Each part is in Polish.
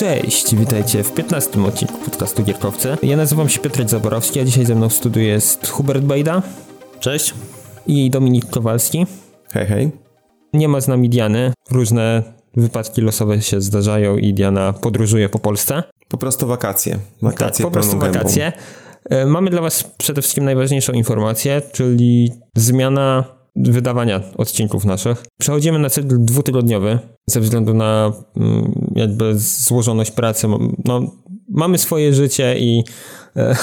Cześć, witajcie w 15 odcinku podcastu Gierkowcy. Ja nazywam się Piotr Zaborowski, a dzisiaj ze mną w studiu jest Hubert Bejda. Cześć. I Dominik Kowalski. Hej, hej. Nie ma z nami Diany. Różne wypadki losowe się zdarzają i Diana podróżuje po Polsce. Po prostu wakacje. Wakacje tak, po prostu wakacje. Gębą. Mamy dla Was przede wszystkim najważniejszą informację, czyli zmiana wydawania odcinków naszych. Przechodzimy na cykl dwutygodniowy ze względu na mm, jakby złożoność pracy. No, mamy swoje życie i e,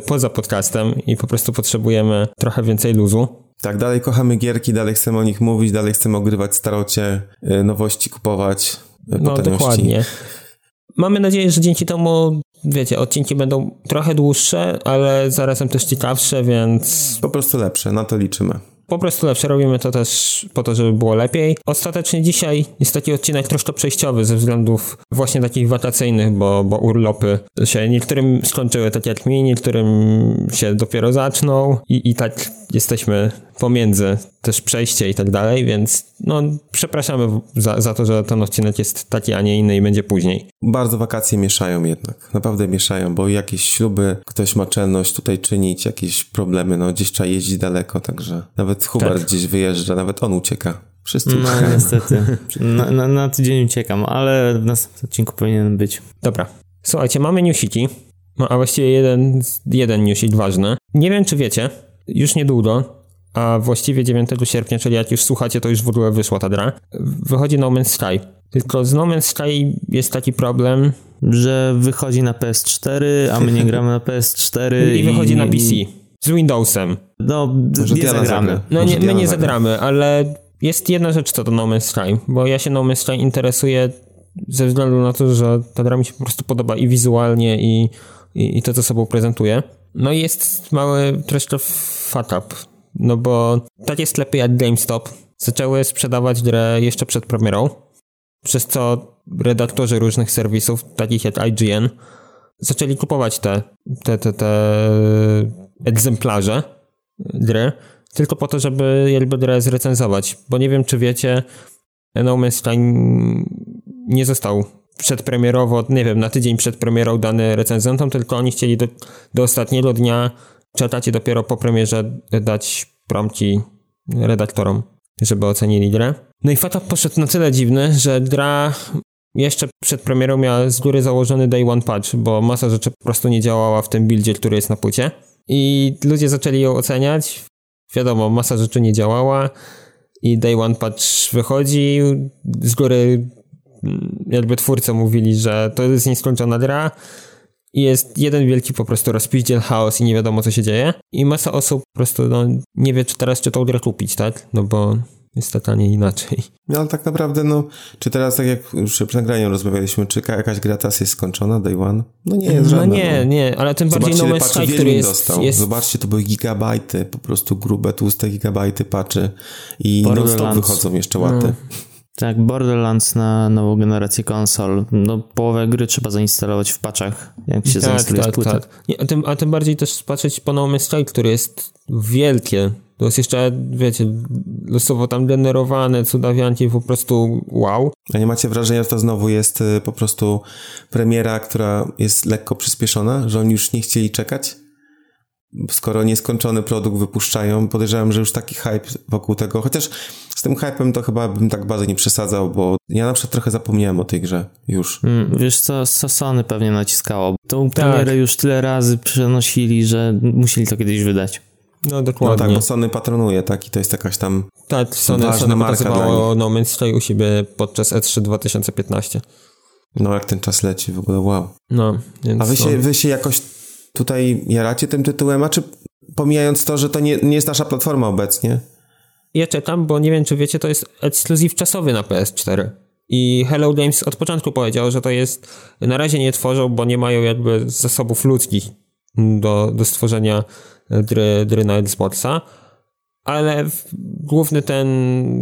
poza podcastem i po prostu potrzebujemy trochę więcej luzu. Tak, dalej kochamy gierki, dalej chcemy o nich mówić, dalej chcemy ogrywać starocie, e, nowości kupować. E, no dokładnie. Mamy nadzieję, że dzięki temu, wiecie, odcinki będą trochę dłuższe, ale zarazem też ciekawsze, więc... Po prostu lepsze, na to liczymy po prostu lepsze robimy to też po to, żeby było lepiej. Ostatecznie dzisiaj jest taki odcinek troszkę przejściowy ze względów właśnie takich wakacyjnych, bo, bo urlopy się niektórym skończyły tak jak mi, niektórym się dopiero zaczną i, i tak jesteśmy pomiędzy też przejście i tak dalej, więc no przepraszamy za, za to, że ten odcinek jest taki, a nie inny i będzie później. Bardzo wakacje mieszają jednak, naprawdę mieszają, bo jakieś śluby ktoś ma czelność tutaj czynić, jakieś problemy, no gdzieś trzeba jeździć daleko, także nawet Hubert tak. gdzieś wyjeżdża, nawet on ucieka. Wszyscy No niestety, na, na, na tydzień uciekam, ale w następnym odcinku powinien być. Dobra, słuchajcie, mamy newsiki, no, a właściwie jeden, jeden newsik ważny. Nie wiem, czy wiecie, już niedługo a właściwie 9 sierpnia, czyli jak już słuchacie, to już w ogóle wyszła ta gra, wychodzi No Man's Sky. Tylko z No Man's Sky jest taki problem, że wychodzi na PS4, a my nie gramy na PS4 i, i wychodzi na PC z Windowsem. No, Może nie zagramy. No nie, my nie zagramy, ale jest jedna rzecz co do No Man's Sky, bo ja się No Man's Sky interesuję ze względu na to, że ta gra mi się po prostu podoba i wizualnie i, i, i to, co sobą prezentuje. No i jest mały troszkę fuck up no bo takie sklepy jak GameStop. Zaczęły sprzedawać grę jeszcze przed premierą, przez co redaktorzy różnych serwisów, takich jak IGN, zaczęli kupować te, te, te, te egzemplarze gry, tylko po to, żeby jakby grę zrecenzować, bo nie wiem, czy wiecie, No Man's Sky nie został przedpremierowo, nie wiem, na tydzień przed premierą dany recenzentom, tylko oni chcieli do, do ostatniego dnia czekacie dopiero po premierze dać prompci redaktorom, żeby ocenili grę. No i Fata poszedł na tyle dziwny, że gra jeszcze przed premierą miała z góry założony day one patch, bo masa rzeczy po prostu nie działała w tym buildzie, który jest na płycie. I ludzie zaczęli ją oceniać. Wiadomo, masa rzeczy nie działała i day one patch wychodzi. Z góry mm, jakby twórcy mówili, że to jest nieskończona gra jest jeden wielki po prostu rozpiździel, chaos i nie wiadomo co się dzieje. I masa osób po prostu no, nie wie, czy teraz czy tą grę kupić, tak? No bo jest tak, a nie inaczej. No ale tak naprawdę, no, czy teraz, tak jak już przed nagraniem rozmawialiśmy, czy jakaś gra teraz jest skończona, day one? No nie jest no żadna. No nie, nie, ale tym bardziej No Man's Sky, który jest, dostał. jest... Zobaczcie, to były gigabajty, po prostu grube, tłuste gigabajty patchy i non-stop wychodzą jeszcze łaty. No. Tak, Borderlands na nową generację konsol. No, połowę gry trzeba zainstalować w patchach, jak się tak, zainstaluje tak. Tak. Nie, a, tym, a tym bardziej też patrzeć po nowym Sky, który jest wielkie. To jest jeszcze, wiecie, losowo tam generowane, cudawianki, po prostu wow. A nie macie wrażenia, że to znowu jest y, po prostu premiera, która jest lekko przyspieszona, że oni już nie chcieli czekać? Skoro nieskończony produkt wypuszczają, podejrzewam, że już taki hype wokół tego, chociaż z tym hypem to chyba bym tak bardzo nie przesadzał, bo ja na przykład trochę zapomniałem o tej grze już. Mm, wiesz co, Sony pewnie naciskało. Tą tak. premierę już tyle razy przenosili, że musieli to kiedyś wydać. No dokładnie. No tak, bo Sony patronuje, tak? I to jest jakaś tam Tak, Sony, ważna Sony marka pokazywało No Man's Sky u siebie podczas E3 2015. No jak ten czas leci w ogóle, wow. No, więc A wy, się, wy się jakoś tutaj jaracie tym tytułem, a czy pomijając to, że to nie, nie jest nasza platforma obecnie? Ja czekam, bo nie wiem, czy wiecie, to jest ekskluzyw czasowy na PS4. I Hello Games od początku powiedział, że to jest, na razie nie tworzą, bo nie mają jakby zasobów ludzkich do, do stworzenia gry, gry na Xboxa, ale główny ten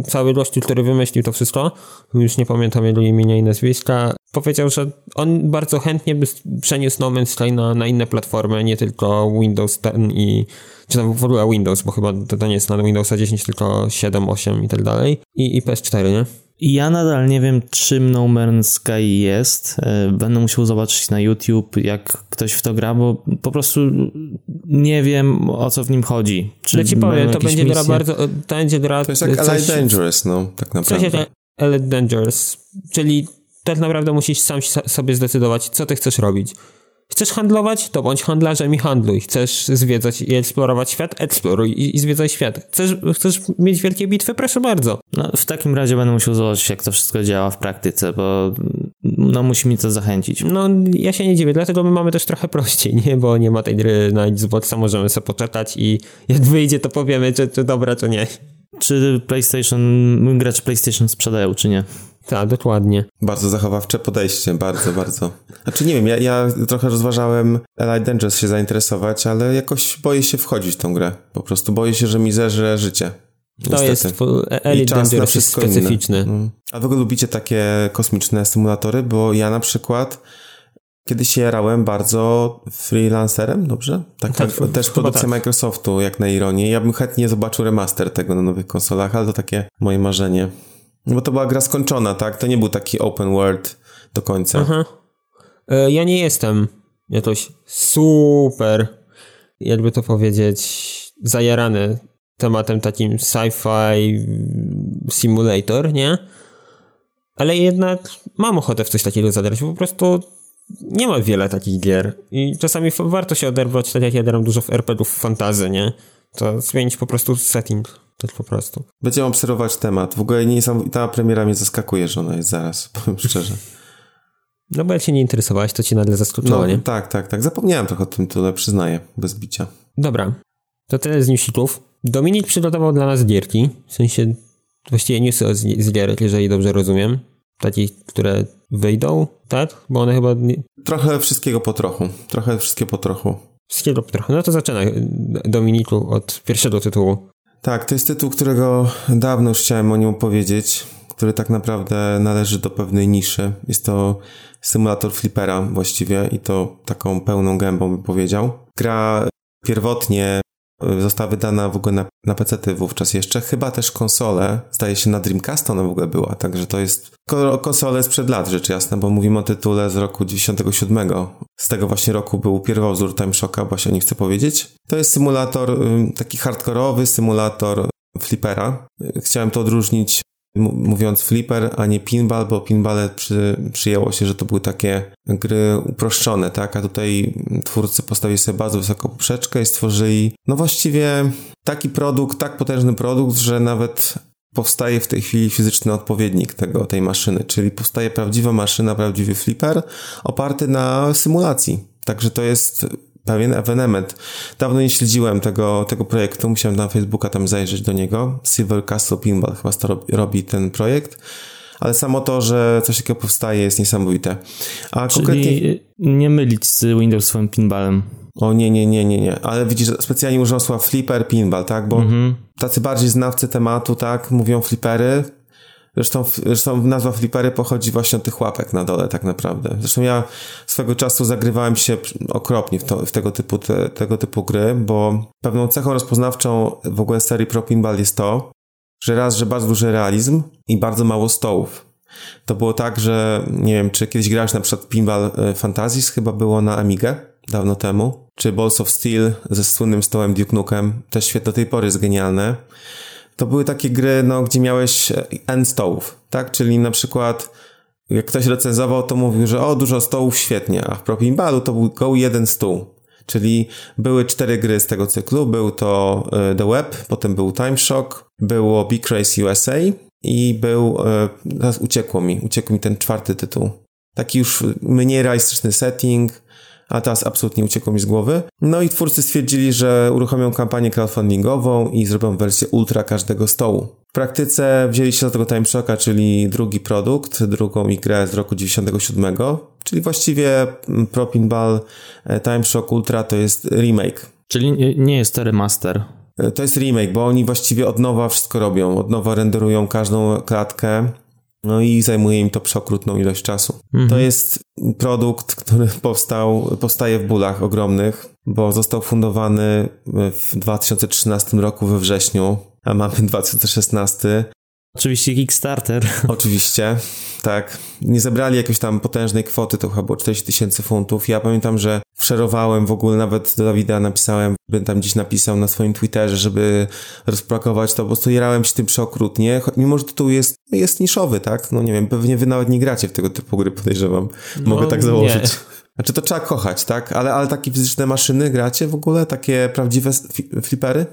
cały gościu, który wymyślił to wszystko, już nie pamiętam jego imienia i nazwiska, powiedział, że on bardzo chętnie by przeniósł No Man's Sky na, na inne platformy, nie tylko Windows 10 i czy tam w ogóle Windows, bo chyba to, to nie jest na Windowsa 10, tylko 7, 8 i tak dalej i, i PS4, nie? Ja nadal nie wiem, czym No Man's Sky jest. E, będę musiał zobaczyć na YouTube, jak ktoś w to gra, bo po prostu nie wiem, o co w nim chodzi. Czy ja ci powiem, to będzie gra bardzo... To będzie gra... To jest jak coś, Dangerous, no, tak naprawdę. Coś Elite Dangerous, czyli tak naprawdę musisz sam sobie zdecydować, co ty chcesz robić. Chcesz handlować? To bądź handlarzem i handluj. Chcesz zwiedzać i eksplorować świat? Eksploruj i, i zwiedzaj świat. Chcesz, chcesz mieć wielkie bitwy? Proszę bardzo. No, w takim razie będę musiał zobaczyć, jak to wszystko działa w praktyce, bo no, musi mi to zachęcić. No, ja się nie dziwię, dlatego my mamy też trochę prościej, nie? Bo nie ma tej gry na Xboxa, możemy sobie poczekać i jak wyjdzie, to powiemy, czy, czy dobra, czy nie. Czy PlayStation, gracz PlayStation sprzedają, czy nie. Tak, dokładnie. Bardzo zachowawcze podejście, bardzo, bardzo. Znaczy nie wiem, ja, ja trochę rozważałem Elite Dangerous się zainteresować, ale jakoś boję się wchodzić w tą grę. Po prostu boję się, że mi zeżre życie. To jest Elite Dangerous jest specyficzny. Mm. A wy ogóle lubicie takie kosmiczne symulatory? Bo ja na przykład kiedyś jarałem bardzo freelancerem, dobrze? Tak, tak też produkcja tak. Microsoftu, jak na ironię. Ja bym chętnie zobaczył remaster tego na nowych konsolach, ale to takie moje marzenie. Bo to była gra skończona, tak? To nie był taki open world do końca. Aha. E, ja nie jestem jakoś super, jakby to powiedzieć, zajarany tematem takim sci-fi simulator, nie? Ale jednak mam ochotę w coś takiego zagrać, po prostu nie ma wiele takich gier i czasami warto się oderwać, tak jak ja gram dużo w RPGów fantazy, nie? To zmienić po prostu setting. Tak po prostu. Będziemy obserwować temat. W ogóle niesamowita premiera mnie zaskakuje, że ona jest zaraz, powiem szczerze. No bo jak się nie interesowałeś, to ci nagle zaskoczyło, no, nie? Tak, tak, tak. Zapomniałem trochę o tym tyle, przyznaję, bez bicia. Dobra, to tyle z newsitów. Dominik przygotował dla nas gierki, w sensie właściwie newsy z, z gierek, jeżeli dobrze rozumiem. Takich, które wyjdą, tak? Bo one chyba... Nie... Trochę wszystkiego po trochu. Trochę wszystkiego po trochu. Wszystkiego po trochu. No to zaczynaj, Dominiku, od pierwszego tytułu. Tak, to jest tytuł, którego dawno już chciałem o nim powiedzieć, który tak naprawdę należy do pewnej niszy. Jest to symulator flipera właściwie i to taką pełną gębą bym powiedział. Gra pierwotnie została wydana w ogóle na, na PC wówczas jeszcze, chyba też konsole, zdaje się na Dreamcast ona w ogóle była, także to jest konsole sprzed lat, rzecz jasna, bo mówimy o tytule z roku 97. Z tego właśnie roku był pierwowzór Time Shocka, właśnie nie chcę powiedzieć. To jest symulator, y, taki hardkorowy symulator flipera. Chciałem to odróżnić mówiąc flipper, a nie pinball, bo pinballe przy, przyjęło się, że to były takie gry uproszczone, tak? A tutaj twórcy postawili sobie bardzo wysoką poprzeczkę i stworzyli, no właściwie taki produkt, tak potężny produkt, że nawet powstaje w tej chwili fizyczny odpowiednik tego, tej maszyny, czyli powstaje prawdziwa maszyna, prawdziwy flipper oparty na symulacji. Także to jest pewien ewenement. Dawno nie śledziłem tego, tego projektu, musiałem na Facebooka tam zajrzeć do niego. Silver Castle Pinball chyba to robi ten projekt. Ale samo to, że coś takiego powstaje jest niesamowite. A Czyli konkretnie... nie mylić z Windowsowym pinballem. O nie, nie, nie, nie, nie. Ale widzisz, specjalnie użyłem słowa flipper, pinball, tak? Bo mhm. tacy bardziej znawcy tematu, tak, mówią flipery. Zresztą, zresztą nazwa flipery pochodzi właśnie od tych łapek na dole, tak naprawdę. Zresztą ja swego czasu zagrywałem się okropnie w, to, w tego, typu, te, tego typu gry, bo pewną cechą rozpoznawczą w ogóle serii Pro Pinball jest to, że raz, że bardzo duży realizm i bardzo mało stołów. To było tak, że nie wiem, czy kiedyś grałeś na przykład Pinball e, Fantasies, chyba było na Amigę dawno temu, czy Balls of Steel ze słynnym stołem Duke Nukem, też świetne do tej pory jest genialne. To były takie gry, no, gdzie miałeś e, end stołów, tak? Czyli na przykład jak ktoś recenzował, to mówił, że o, dużo stołów, świetnie, a w Pro Pinballu to był go jeden stół. Czyli były cztery gry z tego cyklu. Był to e, The Web, potem był Time Shock, było Big Race USA i był, e, teraz uciekło mi, uciekł mi ten czwarty tytuł. Taki już mniej realistyczny setting, a teraz absolutnie uciekło mi z głowy. No i twórcy stwierdzili, że uruchomią kampanię crowdfundingową i zrobią wersję ultra każdego stołu. W praktyce wzięli się do tego Time Shocka, czyli drugi produkt, drugą grę z roku 97, czyli właściwie Pro Pinball e, Time Shock Ultra to jest remake. Czyli nie jest to remaster. E, to jest remake, bo oni właściwie od nowa wszystko robią, od nowa renderują każdą klatkę, no i zajmuje im to przeokrutną ilość czasu. Mhm. To jest produkt, który powstał, powstaje w bólach ogromnych, bo został fundowany w 2013 roku we wrześniu, a mamy 2016. Oczywiście Kickstarter. Oczywiście, tak. Nie zebrali jakiejś tam potężnej kwoty, to chyba było 40 tysięcy funtów. Ja pamiętam, że wszerowałem w ogóle, nawet do Dawida napisałem, bym tam gdzieś napisał na swoim Twitterze, żeby rozpakować to, po prostu jarałem się tym przeokrutnie, mimo że tytuł jest, jest niszowy, tak? No nie wiem, pewnie wy nawet nie gracie w tego typu gry, podejrzewam. Mogę no, tak założyć. Nie. Znaczy to trzeba kochać, tak? Ale, ale takie fizyczne maszyny gracie w ogóle? Takie prawdziwe flipery?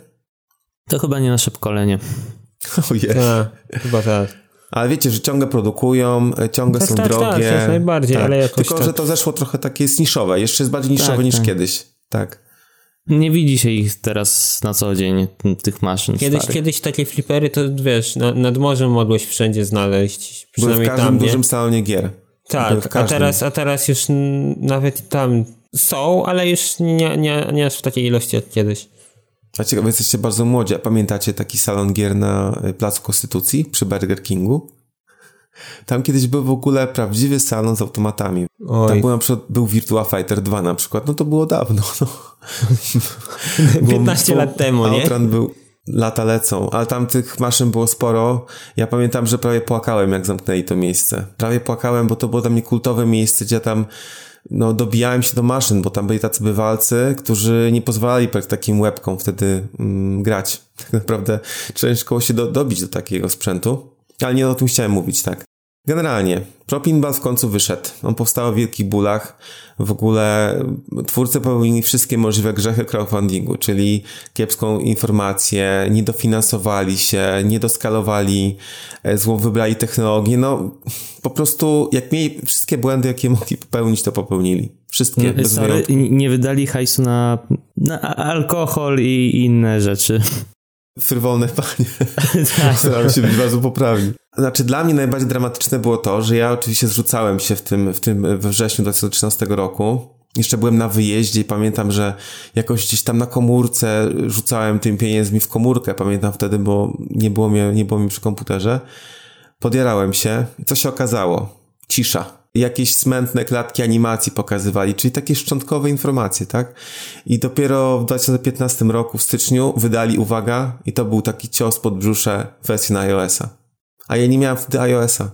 To chyba nie nasze pokolenie. Ojej. Tak, chyba tak. Ale wiecie, że ciągle produkują, e, ciągle tak, są tak, drogie. Tak, jak najbardziej, tak. ale jakoś Tylko, tak... że to zeszło trochę takie jest niszowe. Jeszcze jest bardziej niszowe tak, niż tak. kiedyś. Tak. Nie widzi się ich teraz na co dzień, tych maszyn Kiedyś, starych. kiedyś takie flipery to wiesz, na, nad morzem mogłeś wszędzie znaleźć. Przynajmniej Były w każdym tam, dużym salonie gier. Tak, a teraz, a teraz już nawet tam są, ale już nie, nie, nie aż w takiej ilości jak kiedyś. A ciekawe, jesteście bardzo młodzi. A pamiętacie taki salon gier na e, Placu Konstytucji przy Burger Kingu? Tam kiedyś był w ogóle prawdziwy salon z automatami. Oj. Tam był na przykład był Virtua Fighter 2 na przykład. No to było dawno. No. 15 bo, lat temu, nie? Outran był lata lecą, ale tam tych maszyn było sporo. Ja pamiętam, że prawie płakałem, jak zamknęli to miejsce. Prawie płakałem, bo to było dla mnie kultowe miejsce, gdzie tam no, dobijałem się do maszyn, bo tam byli tacy bywalcy, którzy nie pozwalali takim łebkom wtedy mm, grać. Tak naprawdę ciężko się do, dobić do takiego sprzętu. Ale nie o tym chciałem mówić, tak. Generalnie, Propinball w końcu wyszedł. On powstał w wielkich bólach. W ogóle twórcy popełnili wszystkie możliwe grzechy crowdfundingu, czyli kiepską informację, nie dofinansowali się, nie doskalowali, e, złą wybrali technologię. No, po prostu jak mieli wszystkie błędy, jakie mogli popełnić, to popełnili. Wszystkie. Bez Sorry, nie wydali hajsu na, na alkohol i inne rzeczy frywolne panie. tak. Staram się być bardzo poprawni. Znaczy dla mnie najbardziej dramatyczne było to, że ja oczywiście zrzucałem się w tym, w tym we wrześniu 2013 roku. Jeszcze byłem na wyjeździe i pamiętam, że jakoś gdzieś tam na komórce rzucałem tym pieniędzmi w komórkę. Pamiętam wtedy, bo nie było mnie, nie było mi przy komputerze. Podjarałem się i co się okazało? Cisza jakieś smętne klatki animacji pokazywali, czyli takie szczątkowe informacje, tak? I dopiero w 2015 roku, w styczniu, wydali, uwaga, i to był taki cios pod brzusze wersji na iOS-a. A ja nie miałem wtedy iOS-a.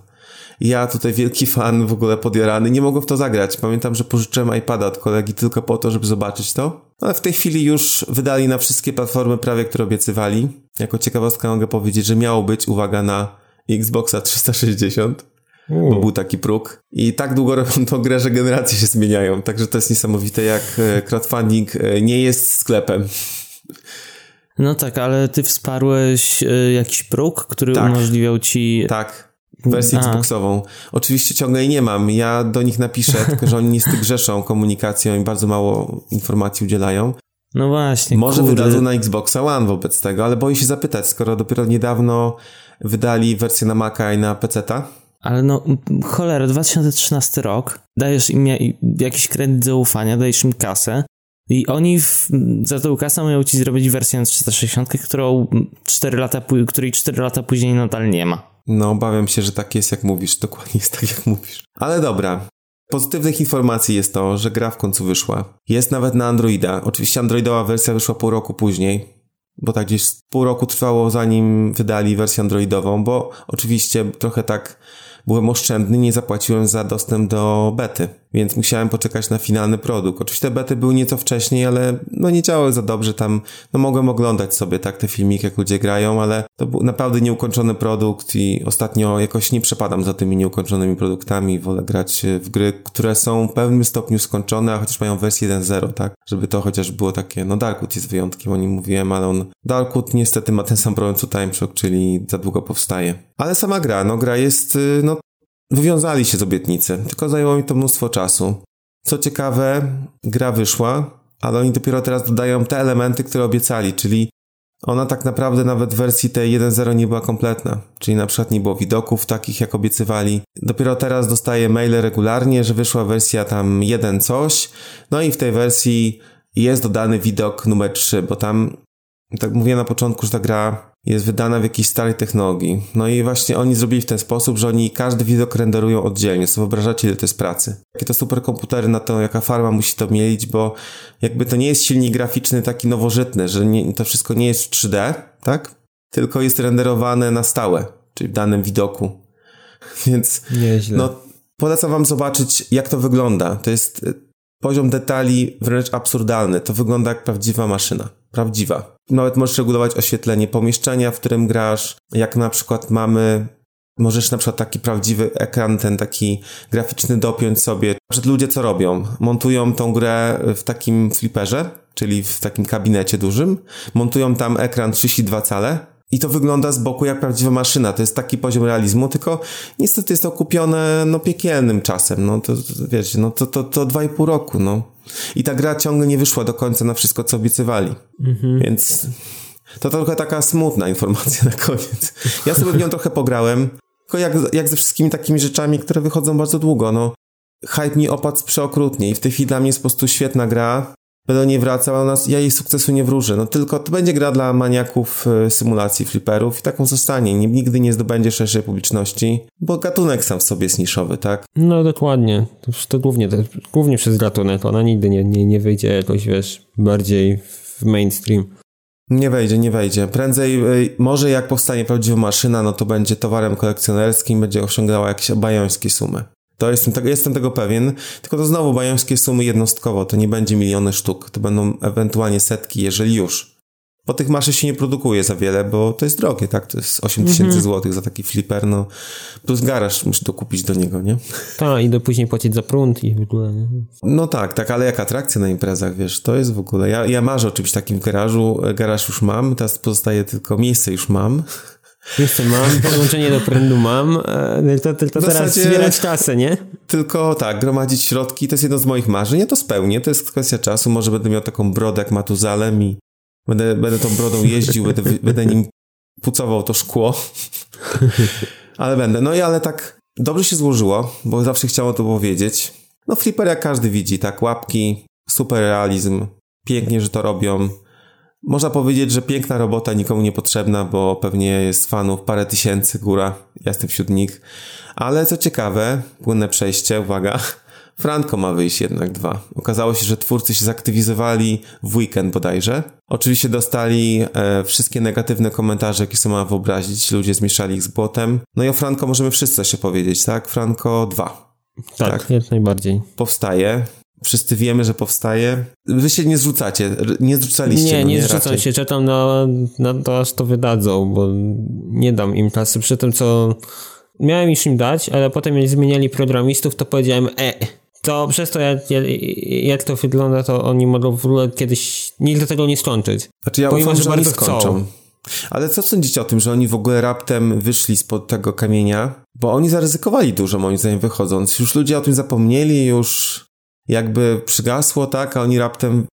Ja tutaj wielki fan w ogóle podjarany, nie mogłem w to zagrać. Pamiętam, że pożyczyłem iPada od kolegi tylko po to, żeby zobaczyć to. Ale w tej chwili już wydali na wszystkie platformy prawie, które obiecywali. Jako ciekawostka mogę powiedzieć, że miało być, uwaga, na Xboxa 360 bo był taki próg. I tak długo robią tą grę, że generacje się zmieniają. Także to jest niesamowite, jak e, crowdfunding e, nie jest sklepem. No tak, ale ty wsparłeś e, jakiś próg, który tak. umożliwiał ci... Tak, wersję Xboxową. Oczywiście ciągle jej nie mam. Ja do nich napiszę, tylko że oni niestety grzeszą komunikacją i bardzo mało informacji udzielają. No właśnie. Może kurde. wydadzą na Xboxa One wobec tego, ale boję się zapytać, skoro dopiero niedawno wydali wersję na Maca i na PC-ta. Ale no, cholera, 2013 rok, dajesz im jakiś kredyt zaufania, dajesz im kasę i oni w, za tą kasę mają ci zrobić wersję na 360, którą 4 lata, której 4 lata później nadal nie ma. No, obawiam się, że tak jest jak mówisz, dokładnie jest tak jak mówisz. Ale dobra, Pozytywnych informacji jest to, że gra w końcu wyszła. Jest nawet na Androida. Oczywiście Androidowa wersja wyszła pół roku później, bo tak gdzieś pół roku trwało zanim wydali wersję Androidową, bo oczywiście trochę tak byłem oszczędny, nie zapłaciłem za dostęp do bety, więc musiałem poczekać na finalny produkt. Oczywiście bety były nieco wcześniej, ale no nie działały za dobrze tam, no mogłem oglądać sobie tak te filmiki, jak ludzie grają, ale to był naprawdę nieukończony produkt i ostatnio jakoś nie przepadam za tymi nieukończonymi produktami, wolę grać w gry, które są w pewnym stopniu skończone, a chociaż mają wersję 1.0, tak? Żeby to chociaż było takie, no Darkwood jest wyjątkiem, o nim mówiłem, ale on, Darkwood niestety ma ten sam problem co Time Shock, czyli za długo powstaje. Ale sama gra, no gra jest, y, no wywiązali się z obietnicy, tylko zajęło mi to mnóstwo czasu. Co ciekawe, gra wyszła, ale oni dopiero teraz dodają te elementy, które obiecali, czyli ona tak naprawdę nawet w wersji tej 1.0 nie była kompletna, czyli na przykład nie było widoków takich jak obiecywali. Dopiero teraz dostaję maile regularnie, że wyszła wersja tam 1 coś, no i w tej wersji jest dodany widok numer 3, bo tam, tak mówię na początku, że ta gra jest wydana w jakiejś starej technologii. No i właśnie oni zrobili w ten sposób, że oni każdy widok renderują oddzielnie. So wyobrażacie, ile to jest pracy. Jakie to superkomputery na to, jaka farma musi to mieć, bo jakby to nie jest silnik graficzny taki nowożytny, że nie, to wszystko nie jest w 3D, tak? Tylko jest renderowane na stałe. czyli w danym widoku. Więc Nieźle. no, polecam wam zobaczyć, jak to wygląda. To jest y, poziom detali wręcz absurdalny. To wygląda jak prawdziwa maszyna. Prawdziwa. Nawet możesz regulować oświetlenie pomieszczenia, w którym grasz. Jak na przykład mamy Możesz na przykład taki prawdziwy ekran, ten taki graficzny dopiąć sobie. Przed ludzie co robią? Montują tą grę w takim fliperze, czyli w takim kabinecie dużym. Montują tam ekran 32 cale i to wygląda z boku jak prawdziwa maszyna. To jest taki poziom realizmu, tylko niestety jest to kupione no piekielnym czasem. No to, to wiecie, no to, to, to 2,5 roku, no. I ta gra ciągle nie wyszła do końca na wszystko, co obiecywali. Mhm. Więc to trochę taka smutna informacja na koniec. Ja sobie w nią trochę pograłem, tylko jak, jak ze wszystkimi takimi rzeczami, które wychodzą bardzo długo, no. Hype mi opadł przeokrutnie i w tej chwili dla mnie jest po prostu świetna gra. Będę nie wracał, a ja jej sukcesu nie wróżę. No tylko to będzie gra dla maniaków y, symulacji fliperów i taką zostanie. Nigdy nie zdobędzie szerszej publiczności, bo gatunek sam w sobie jest niszowy, tak? No dokładnie. To, to głównie, to, głównie przez gatunek. Ona nigdy nie, nie, nie wyjdzie jakoś, wiesz, bardziej w mainstream. Nie wejdzie, nie wejdzie. Prędzej, y, może jak powstanie prawdziwa maszyna, no to będzie towarem kolekcjonerskim, będzie osiągała jakieś bajońskie sumy. To jestem, tego, jestem tego pewien, tylko to znowu bajońskie sumy jednostkowo, to nie będzie miliony sztuk, to będą ewentualnie setki, jeżeli już. Bo tych maszyn się nie produkuje za wiele, bo to jest drogie, tak? To jest 8 tysięcy -hmm. złotych za taki flipper, no. Plus garaż musisz dokupić do niego, nie? Tak, i do później płacić za prąd i w ogóle, nie? No tak, tak, ale jak atrakcja na imprezach, wiesz, to jest w ogóle... Ja, ja marzę o czymś takim garażu, garaż już mam, teraz pozostaje tylko miejsce już mam. Miejsce mam, podłączenie do prądu mam, e, to teraz zbierać kasę, nie? Tylko tak, gromadzić środki, to jest jedno z moich marzeń, ja to spełnię, to jest kwestia czasu, może będę miał taką brodę jak Matuzalem i Będę, będę tą brodą jeździł, będę, będę nim pucował to szkło. ale będę. No i ale tak dobrze się złożyło, bo zawsze chciało to powiedzieć. No flipper jak każdy widzi, tak? Łapki, super realizm, pięknie, że to robią. Można powiedzieć, że piękna robota nikomu niepotrzebna, bo pewnie jest fanów parę tysięcy góra. Ja jestem wśród nich. Ale co ciekawe, płynne przejście, uwaga, Franco ma wyjść jednak dwa. Okazało się, że twórcy się zaktywizowali w weekend bodajże. Oczywiście dostali e, wszystkie negatywne komentarze, jakie sobie ma wyobrazić. Ludzie zmieszali ich z błotem. No i o Franco możemy wszyscy się powiedzieć, tak? Franco 2. Tak, tak, jak najbardziej. Powstaje. Wszyscy wiemy, że powstaje. Wy się nie zrzucacie, nie zrzucaliście. Nie, nie, zrzucam się, czekam na, na to, aż to wydadzą, bo nie dam im kasy przy tym, co miałem już im dać, ale potem jak zmieniali programistów, to powiedziałem, e, to przez to, jak, jak to wygląda, to oni mogą w ogóle kiedyś nigdy tego nie skończyć. Znaczy ja Pomimo, ufam, że, bardzo skończą. Chcą. Ale co sądzicie o tym, że oni w ogóle raptem wyszli spod tego kamienia? Bo oni zaryzykowali dużo, moim zdaniem, wychodząc. Już ludzie o tym zapomnieli, już jakby przygasło, tak? A oni raptem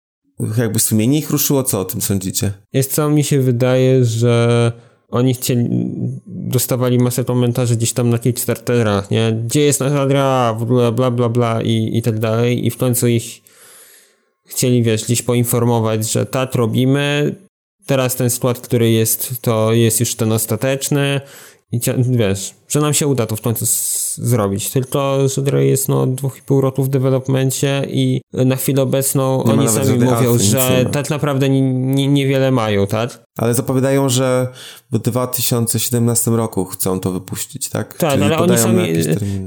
jakby sumienie ich ruszyło. Co o tym sądzicie? Jest co, mi się wydaje, że oni chcieli, dostawali masę komentarzy gdzieś tam na Kickstarterach, nie? Gdzie jest nasza gra, w ogóle bla bla bla i, i tak dalej i w końcu ich chcieli, wiesz, gdzieś poinformować, że tak robimy, teraz ten skład, który jest, to jest już ten ostateczny i wiesz, że nam się uda to w końcu zrobić. Tylko, że gra jest no dwóch i pół roku w developmencie i na chwilę obecną nie oni sami mówią, że tak naprawdę niewiele mają, tak? Ale zapowiadają, że w 2017 roku chcą to wypuścić, tak? Tak, Czyli ale oni sami,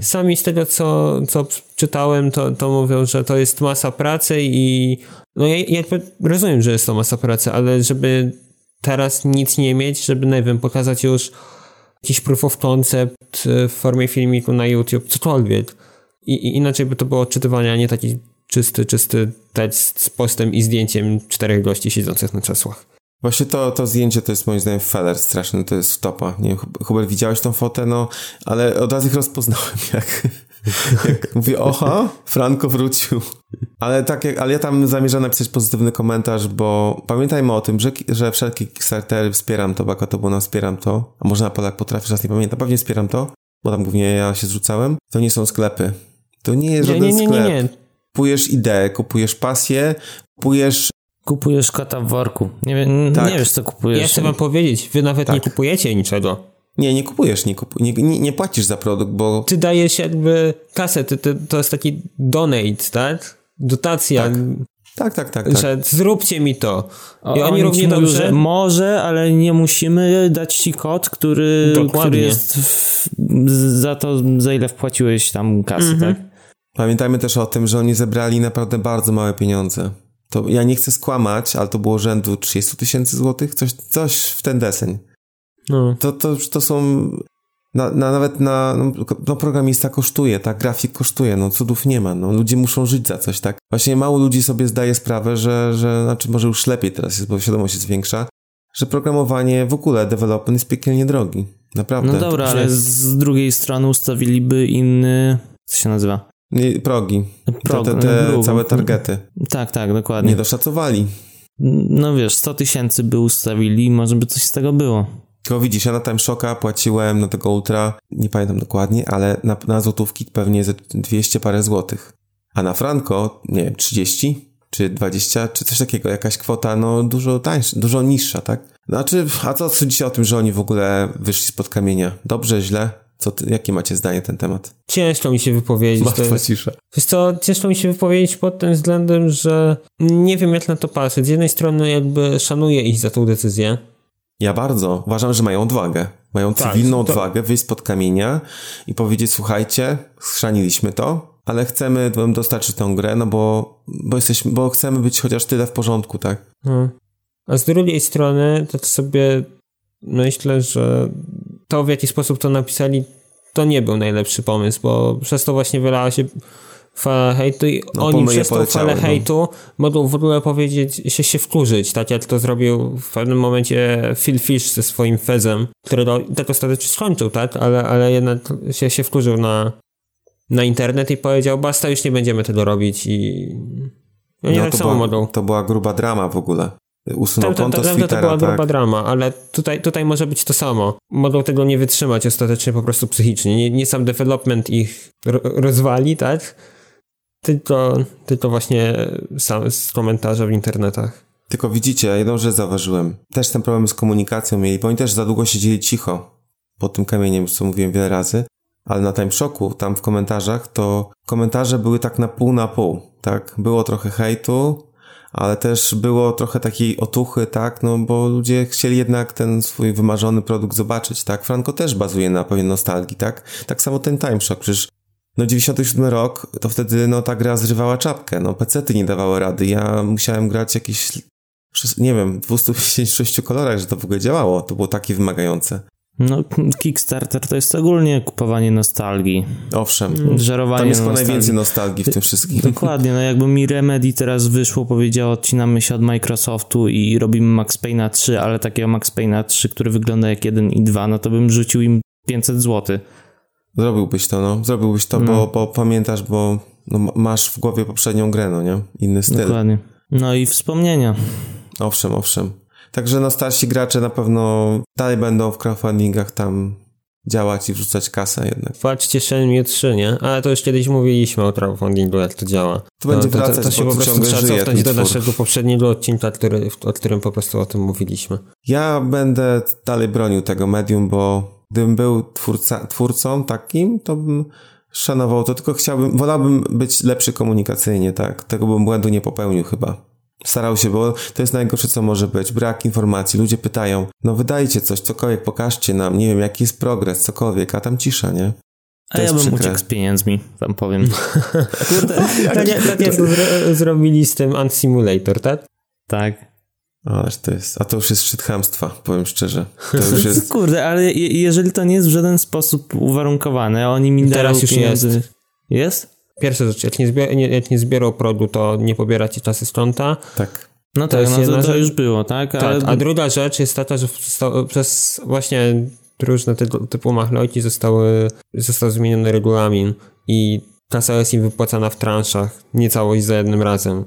sami z tego, co, co czytałem, to, to mówią, że to jest masa pracy i no ja, ja rozumiem, że jest to masa pracy, ale żeby teraz nic nie mieć, żeby, nie wiem, pokazać już jakiś proof of concept e, w formie filmiku na YouTube, cokolwiek. I, i inaczej by to było odczytywanie, a nie taki czysty, czysty tekst z postem i zdjęciem czterech gości siedzących na krzesłach. Właśnie to, to zdjęcie to jest moim zdaniem feller straszny, to jest topa. Nie wiem, Hubert, widziałeś tą fotę, no, ale od razu ich rozpoznałem, jak, jak mówię, oha, Franco wrócił. Ale tak, jak, ale ja tam zamierzam napisać pozytywny komentarz, bo pamiętajmy o tym, że, że wszelkie Kickstartery wspieram to, Baka to było na wspieram to, a może na Polak potrafisz, raz nie pamiętam, pewnie wspieram to, bo tam głównie ja się zrzucałem. To nie są sklepy. To nie jest żaden nie, nie, nie, sklep. Nie, nie. Kupujesz ideę, kupujesz pasję, kupujesz Kupujesz kota w worku. Nie, tak. nie wiesz, co kupujesz. Ja chcę wam powiedzieć, wy nawet tak. nie kupujecie niczego. Nie, nie kupujesz, nie, kupu, nie, nie, nie, płacisz za produkt, bo... Ty dajesz jakby kasę, ty, ty, to jest taki donate, tak? Dotacja. Tak. Tak, tak, tak. tak. Że zróbcie mi to. I oni, oni równie ci mówią, dobrze... że może, ale nie musimy dać ci kod, który, Dokładnie. który jest w, za to, za ile wpłaciłeś tam kasy, Mhm. tak? Pamiętajmy też o tym, że oni zebrali naprawdę bardzo małe pieniądze. To ja nie chcę skłamać, ale to było rzędu 30 tysięcy złotych, coś, coś w ten deseń. No. To, to, to są. Na, na, nawet na. No, no, programista kosztuje, tak? Grafik kosztuje, no cudów nie ma. No, ludzie muszą żyć za coś, tak? Właśnie mało ludzi sobie zdaje sprawę, że, że. Znaczy, może już lepiej teraz jest, bo świadomość jest większa, że programowanie w ogóle, development jest piekielnie drogi. Naprawdę. No dobra, ale z drugiej strony ustawiliby inny, co się nazywa? Nie, progi. Prog, te, te, te próg. całe targety. Tak, tak, dokładnie. Nie doszacowali. No wiesz, 100 tysięcy by ustawili, może by coś z tego było. Tylko widzisz, ja na TimeShocka płaciłem na tego Ultra, nie pamiętam dokładnie, ale na, na złotówki pewnie ze 200 parę złotych. A na Franco, nie wiem, 30 czy 20, czy coś takiego, jakaś kwota, no dużo tańsza, dużo niższa, tak? Znaczy, a co sądzicie o tym, że oni w ogóle wyszli spod kamienia? Dobrze, źle? Co ty, jakie macie zdanie na ten temat? Ciężko mi się wypowiedzieć. To Martwa jest, cisza. wiesz co, ciężko mi się wypowiedzieć pod tym względem, że nie wiem jak na to patrzeć. Z jednej strony jakby szanuję ich za tą decyzję. Ja bardzo. Uważam, że mają odwagę. Mają Tak, cywilną to- odwagę wyjść spod kamienia i powiedzieć, słuchajcie, schrzaniliśmy to, ale chcemy dostarczyć tą grę, no bo, bo jesteśmy, bo chcemy być chociaż tyle w porządku, tak? No. A z drugiej strony, to sobie myślę, że to w jaki sposób to napisali, to nie był najlepszy pomysł, bo przez to właśnie wylała się fala hejtu i No, oni przez tą falę no. hejtu mogą w ogóle powiedzieć, się, się wkurzyć, tak jak to zrobił w pewnym momencie Phil Fish ze swoim Fezem, który do, tak ostatecznie skończył, tak, ale, ale jednak się, się wkurzył na, na internet i powiedział, basta, już nie będziemy tego robić i oni No, tak to, samo była, mogą. to była gruba drama w ogóle. Usunął To, to, konto to, z to, to Twittera, była gruba tak. drama, ale tutaj, tutaj może być to samo. Mogą tego nie wytrzymać ostatecznie po prostu psychicznie. Nie, nie sam development ich ro- rozwali, tak? Tylko, tylko właśnie sam, z komentarze w internetach. Tylko widzicie, jedną rzecz zauważyłem. Też ten problem z komunikacją mieli, bo oni też za długo siedzieli cicho pod tym kamieniem, co mówiłem wiele razy. Ale na TimeShocku, tam w komentarzach, to komentarze były tak na pół na pół, tak? Było trochę hejtu, ale też było trochę takiej otuchy, tak? No bo ludzie chcieli jednak ten swój wymarzony produkt zobaczyć, tak? Franco też bazuje na pewnej nostalgii, tak? Tak samo ten TimeShock, przecież no 97 rok, to wtedy no ta gra zrywała czapkę, no pecety nie dawały rady, ja musiałem grać jakieś, nie wiem, w 256 kolorach, że to w ogóle działało, to było takie wymagające. No, Kickstarter to jest ogólnie kupowanie nostalgii, Owszem, żerowanie tam jest chyba nostalgii. najwięcej nostalgii w tym wszystkim. Dokładnie, no jakby mi Remedy teraz wyszło, powiedziało, odcinamy się od Microsoftu i robimy Max Payne'a 3, ale takiego Max Payne'a 3, który wygląda jak 1 i 2, no to bym rzucił im 500 zł. Zrobiłbyś to, no, zrobiłbyś to, No. bo, bo pamiętasz, bo no, ma- masz w głowie poprzednią grę, no nie? Inny styl. Dokładnie. No i wspomnienia. Owszem, owszem. Także no starsi gracze na pewno dalej będą w crowdfundingach tam działać i wrzucać kasę jednak. Patrzcie Shenmue 3, nie? Ale to już kiedyś mówiliśmy o crowdfundingu, jak to działa. To będzie to, to, wracać, to się bo po tu prostu trzeba żyje cofnąć do naszego poprzedniego odcinka, który, o którym po prostu o tym mówiliśmy. Ja będę dalej bronił tego medium, bo gdybym był twórca, twórcą takim, to bym szanował to, tylko chciałbym, wolałbym być lepszy komunikacyjnie, tak? Tego bym błędu nie popełnił chyba. Starał się, bo to jest najgorsze, co może być. Brak informacji. Ludzie pytają, no wydajcie coś, cokolwiek, pokażcie nam, nie wiem, jaki jest progres, cokolwiek, a tam cisza, nie? A To ja jest bym przykre. uciekł z pieniędzmi, wam powiem. Kurde, tak, jak- tak jak zro, zrobili z tym Ant Simulator, tak? tak. Ależ to jest, a to już jest szczyt chamstwa, powiem szczerze. To już jest, Kurde, ale je, jeżeli to nie jest w żaden sposób uwarunkowane, a oni mi dają Teraz już pieniądze... jest. Jest? Pierwsza rzecz, jak nie, zbier, nie, jak nie zbierał produ, to nie pobieracie czasy z konta. tak. No To tak, jest no to, to już było, tak? Ale Tak, a druga rzecz jest taka, że przez właśnie różne tego typu machlojki zostały, został zmieniony regulamin i kasa jest im wypłacana w transzach, nie całość za jednym razem.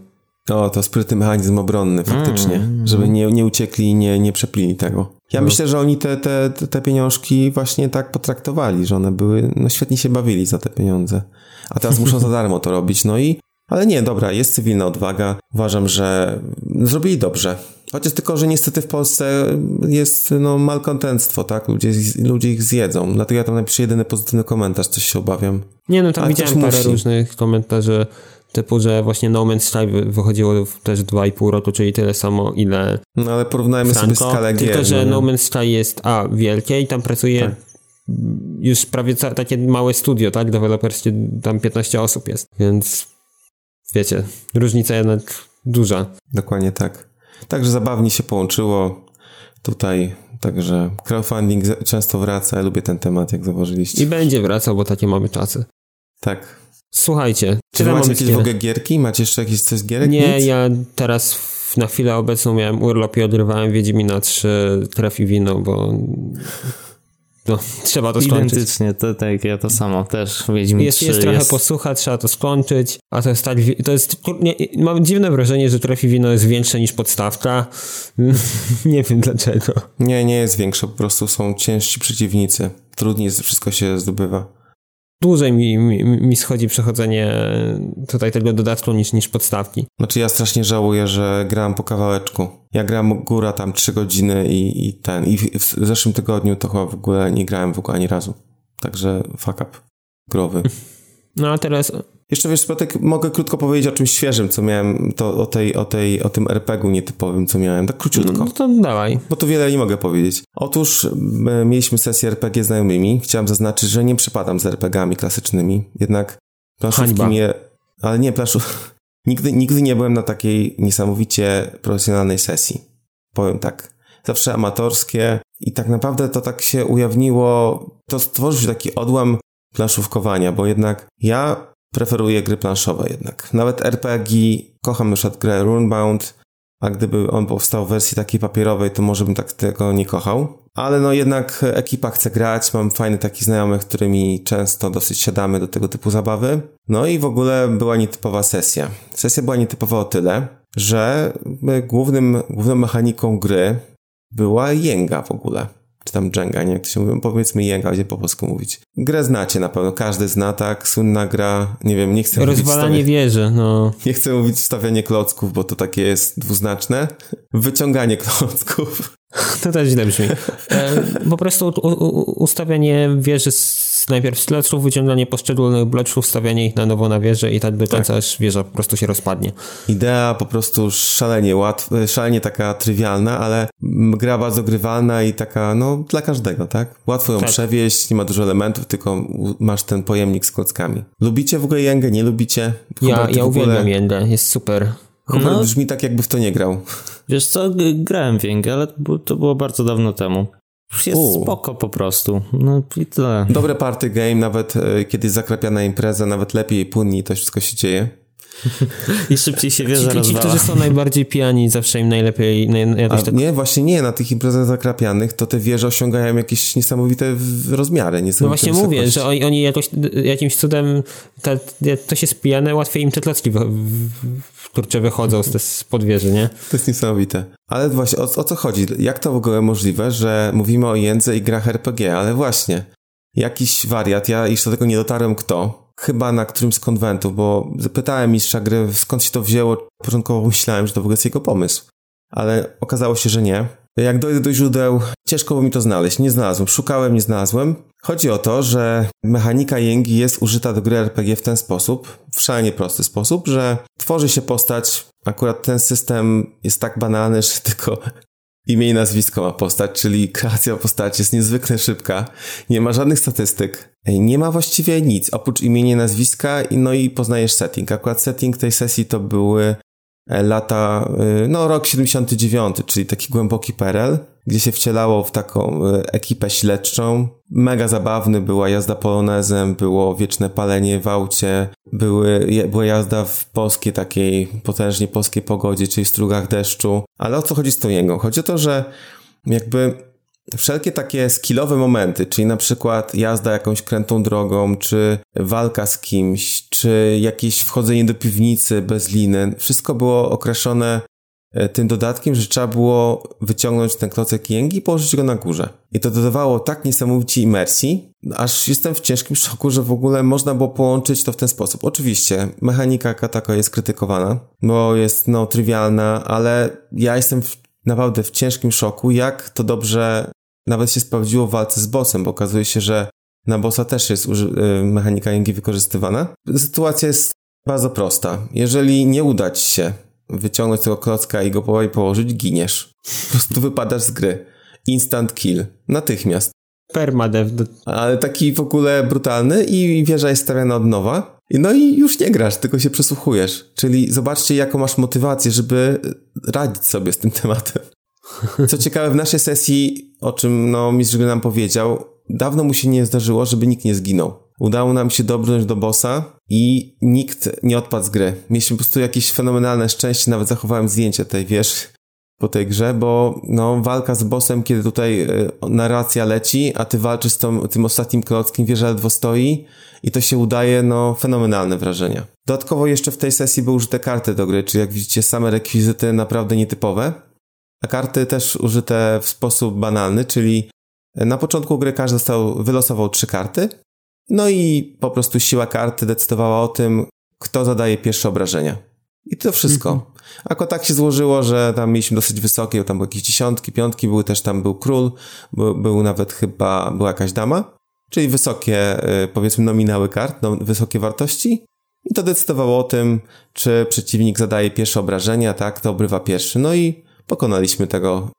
O, to sprytny mechanizm obronny, faktycznie, Mm. żeby nie, nie uciekli i nie, nie przepili tego. Ja myślę, że oni te, te, te- pieniążki właśnie tak potraktowali, że one były, no świetnie się bawili za te pieniądze. A teraz muszą za darmo to robić, no i, ale nie, dobra, jest cywilna odwaga. Uważam, że zrobili dobrze. Chociaż tylko, że niestety w Polsce jest, no, malkontentstwo, tak? Ludzie, ludzie ich zjedzą. Dlatego ja tam napiszę jedyny pozytywny komentarz, coś się obawiam. Nie no, tam Ale widziałem parę musi. różnych komentarzy typu, że właśnie No Man's Sky wychodziło też 2,5 roku, czyli tyle samo, ile No ale porównajmy Franco, sobie skalę gier. tylko, że no, No Man's Sky jest a, wielkie i tam pracuje Tak. już prawie takie małe studio, tak, deweloperskie, tam 15 osób jest, więc wiecie, różnica jednak duża. Dokładnie tak. Także zabawnie się połączyło tutaj, także crowdfunding często wraca, ja lubię ten temat, jak zauważyliście. I będzie wracał, bo takie mamy czasy. Tak. Słuchajcie, Czy wy macie jakieś w ogóle gierki? Macie jeszcze jakieś coś z gierek? Nie, Nic? ja teraz w, na chwilę obecną miałem urlop i odrywałem Wiedźmina 3 Tref i Wino, bo no, trzeba to skończyć. Identycznie, to tak, ja to samo też Wiedźmin Jest, 3 jest trochę jest... posłucha, trzeba to skończyć, a to jest tak, to jest, nie, mam dziwne wrażenie, że Tref i Wino jest większe niż podstawka. nie wiem dlaczego. Nie, nie jest większe, po prostu są ciężsi przeciwnicy. Trudniej wszystko się zdobywa. Dłużej mi, mi, mi schodzi przechodzenie tutaj tego dodatku niż, niż podstawki. Znaczy ja strasznie żałuję, że grałem po kawałeczku. Ja grałem góra tam 3 godziny i, i ten. I w, w zeszłym tygodniu to chyba w ogóle nie grałem w ogóle ani razu. Także fuck up. Growy. No a teraz Jeszcze wiesz, Spotek, mogę krótko powiedzieć o czymś świeżym, co miałem, to o tej, o tej, o tym RPG-u nietypowym, co miałem, tak króciutko. no to dawaj. Bo tu wiele nie mogę powiedzieć. Otóż e, mieliśmy sesję RPG znajomymi. Chciałem zaznaczyć, że nie przypadam z RPG-ami klasycznymi. Jednak planszówki mnie... Ale nie, planszów... nigdy, nigdy nie byłem na takiej niesamowicie profesjonalnej sesji. Powiem tak. Zawsze amatorskie i tak naprawdę to tak się ujawniło... To stworzył się taki odłam planszówkowania, bo jednak ja preferuję gry planszowe jednak. Nawet RPG, kocham na przykład grę Runebound, a gdyby on powstał w wersji takiej papierowej, to może bym tak tego nie kochał. Ale no jednak ekipa chce grać, mam fajnych takich znajomych, którymi często dosyć siadamy do tego typu zabawy. No i w ogóle była nietypowa sesja. Sesja była nietypowa o tyle, że głównym, główną mechaniką gry była jęga w ogóle. Czy tam Jenga, nie jak to się mówi, powiedzmy jęga, gdzie po polsku mówić. Grę znacie na pewno, każdy zna, tak? Słynna gra, nie wiem, nie chcę mówić Rozwalanie wieży, no. nie chcę mówić wstawianie klocków, bo to takie jest dwuznaczne. Wyciąganie klocków. To też źle brzmi. E, po prostu u, u, ustawianie wieży z, najpierw z bloczków, wyciąganie poszczególnych bloczków, stawianie ich na nowo na wieżę i tak do końca aż wieża po prostu się rozpadnie. Idea po prostu szalenie łatwa, szalenie taka trywialna, ale gra bardzo grywalna i taka, no, dla każdego, tak? Łatwo ją Tak. przewieźć, nie ma dużo elementów, tylko masz ten pojemnik z klockami. Lubicie w ogóle jęgę? Nie lubicie? Ja, ja ogóle- uwielbiam Jędę, jest super. Hubert No. brzmi tak, jakby w to nie grał. Wiesz co, grałem w Jęgę, ale to było bardzo dawno temu. Już jest U. spoko po prostu. No i tyle. Dobre party game, nawet e, kiedy jest zakrapiana impreza, nawet lepiej płynniej to wszystko się dzieje. I szybciej się wieża Ci, którzy są najbardziej pijani, zawsze im najlepiej, naj, tak nie, właśnie nie, na tych imprezach zakrapianych to te wieże osiągają jakieś niesamowite w- rozmiary. No Niesamowite właśnie mówię, wysokości. że oni, oni jakoś, jakimś cudem, ta, to się spijane, łatwiej im te klocki wy, w- w- kurczę wychodzą z, z podwieży, nie? To jest niesamowite. Ale właśnie, o, o co chodzi? Jak to w ogóle możliwe, że mówimy o jędze i grach RPG, ale właśnie, jakiś wariat, ja jeszcze do tego nie dotarłem kto, chyba na którymś z konwentów, bo zapytałem mistrza gry, skąd się to wzięło, początkowo myślałem, że to w ogóle jest jego pomysł, ale okazało się, że nie. Jak dojdę do źródeł, ciężko było mi to znaleźć, nie znalazłem, szukałem, nie znalazłem. Chodzi o to, że mechanika jęgi jest użyta do gry RPG w ten sposób, w szalenie prosty sposób, że tworzy się postać, akurat ten system jest tak banalny, że tylko imię i nazwisko ma postać, czyli kreacja postaci jest niezwykle szybka, nie ma żadnych statystyk, nie ma właściwie nic, oprócz imienia, nazwiska i no i poznajesz setting. Akurat setting tej sesji to były lata, y, no rok 79, czyli taki głęboki PRL, gdzie się wcielało w taką y, ekipę śledczą. Mega zabawny była jazda polonezem, było wieczne palenie w aucie, były, była jazda w polskiej takiej potężnie polskiej pogodzie, czyli strugach deszczu. Ale o co chodzi z tą jęgą? Chodzi o to, że jakby wszelkie takie skillowe momenty, czyli na przykład jazda jakąś krętą drogą, czy walka z kimś, czy jakieś wchodzenie do piwnicy bez liny, wszystko było określone e, tym dodatkiem, że trzeba było wyciągnąć ten klocek jęgi i położyć go na górze. I to dodawało tak niesamowicie imersji, aż jestem w ciężkim szoku, że w ogóle można było połączyć to w ten sposób. Oczywiście, mechanika jaka taka jest krytykowana, bo jest no trywialna, ale ja jestem w, naprawdę w ciężkim szoku, jak to dobrze nawet się sprawdziło w walce z bossem, bo okazuje się, że na bossa też jest y, mechanika jęgi wykorzystywana. Sytuacja jest bardzo prosta. Jeżeli nie uda ci się wyciągnąć tego klocka i go powoli położyć, giniesz. Po prostu wypadasz z gry. Instant kill. Natychmiast. Permadev. Ale taki w ogóle brutalny i wieża jest stawiana od nowa. No i już nie grasz, tylko się przesłuchujesz. Czyli zobaczcie, jaką masz motywację, żeby radzić sobie z tym tematem. Co ciekawe, w naszej sesji, o czym no, mistrz gry nam powiedział, dawno mu się nie zdarzyło, żeby nikt nie zginął. Udało nam się dobrnąć do bossa i nikt nie odpadł z gry. Mieliśmy po prostu jakieś fenomenalne szczęście, nawet zachowałem zdjęcie tej, wiesz, po tej grze, bo no, walka z bossem, kiedy tutaj y, narracja leci, a ty walczysz z tą, tym ostatnim klockiem, wieża ledwo stoi i to się udaje, no, fenomenalne wrażenia. Dodatkowo jeszcze w tej sesji były użyte karty do gry, czyli jak widzicie same rekwizyty naprawdę nietypowe, a karty też użyte w sposób banalny, czyli na początku gry każdy dostał, wylosował trzy karty, no i po prostu siła karty decydowała o tym, kto zadaje pierwsze obrażenia. I to wszystko. Mhm. Ako tak się złożyło, że tam mieliśmy dosyć wysokie, tam były jakieś dziesiątki, piątki, były też tam był król, był, był nawet chyba, była jakaś dama, czyli wysokie, y, powiedzmy, nominały kart, no, wysokie wartości. I to decydowało o tym, czy przeciwnik zadaje pierwsze obrażenia, tak, to obrywa pierwszy. No i pokonaliśmy tego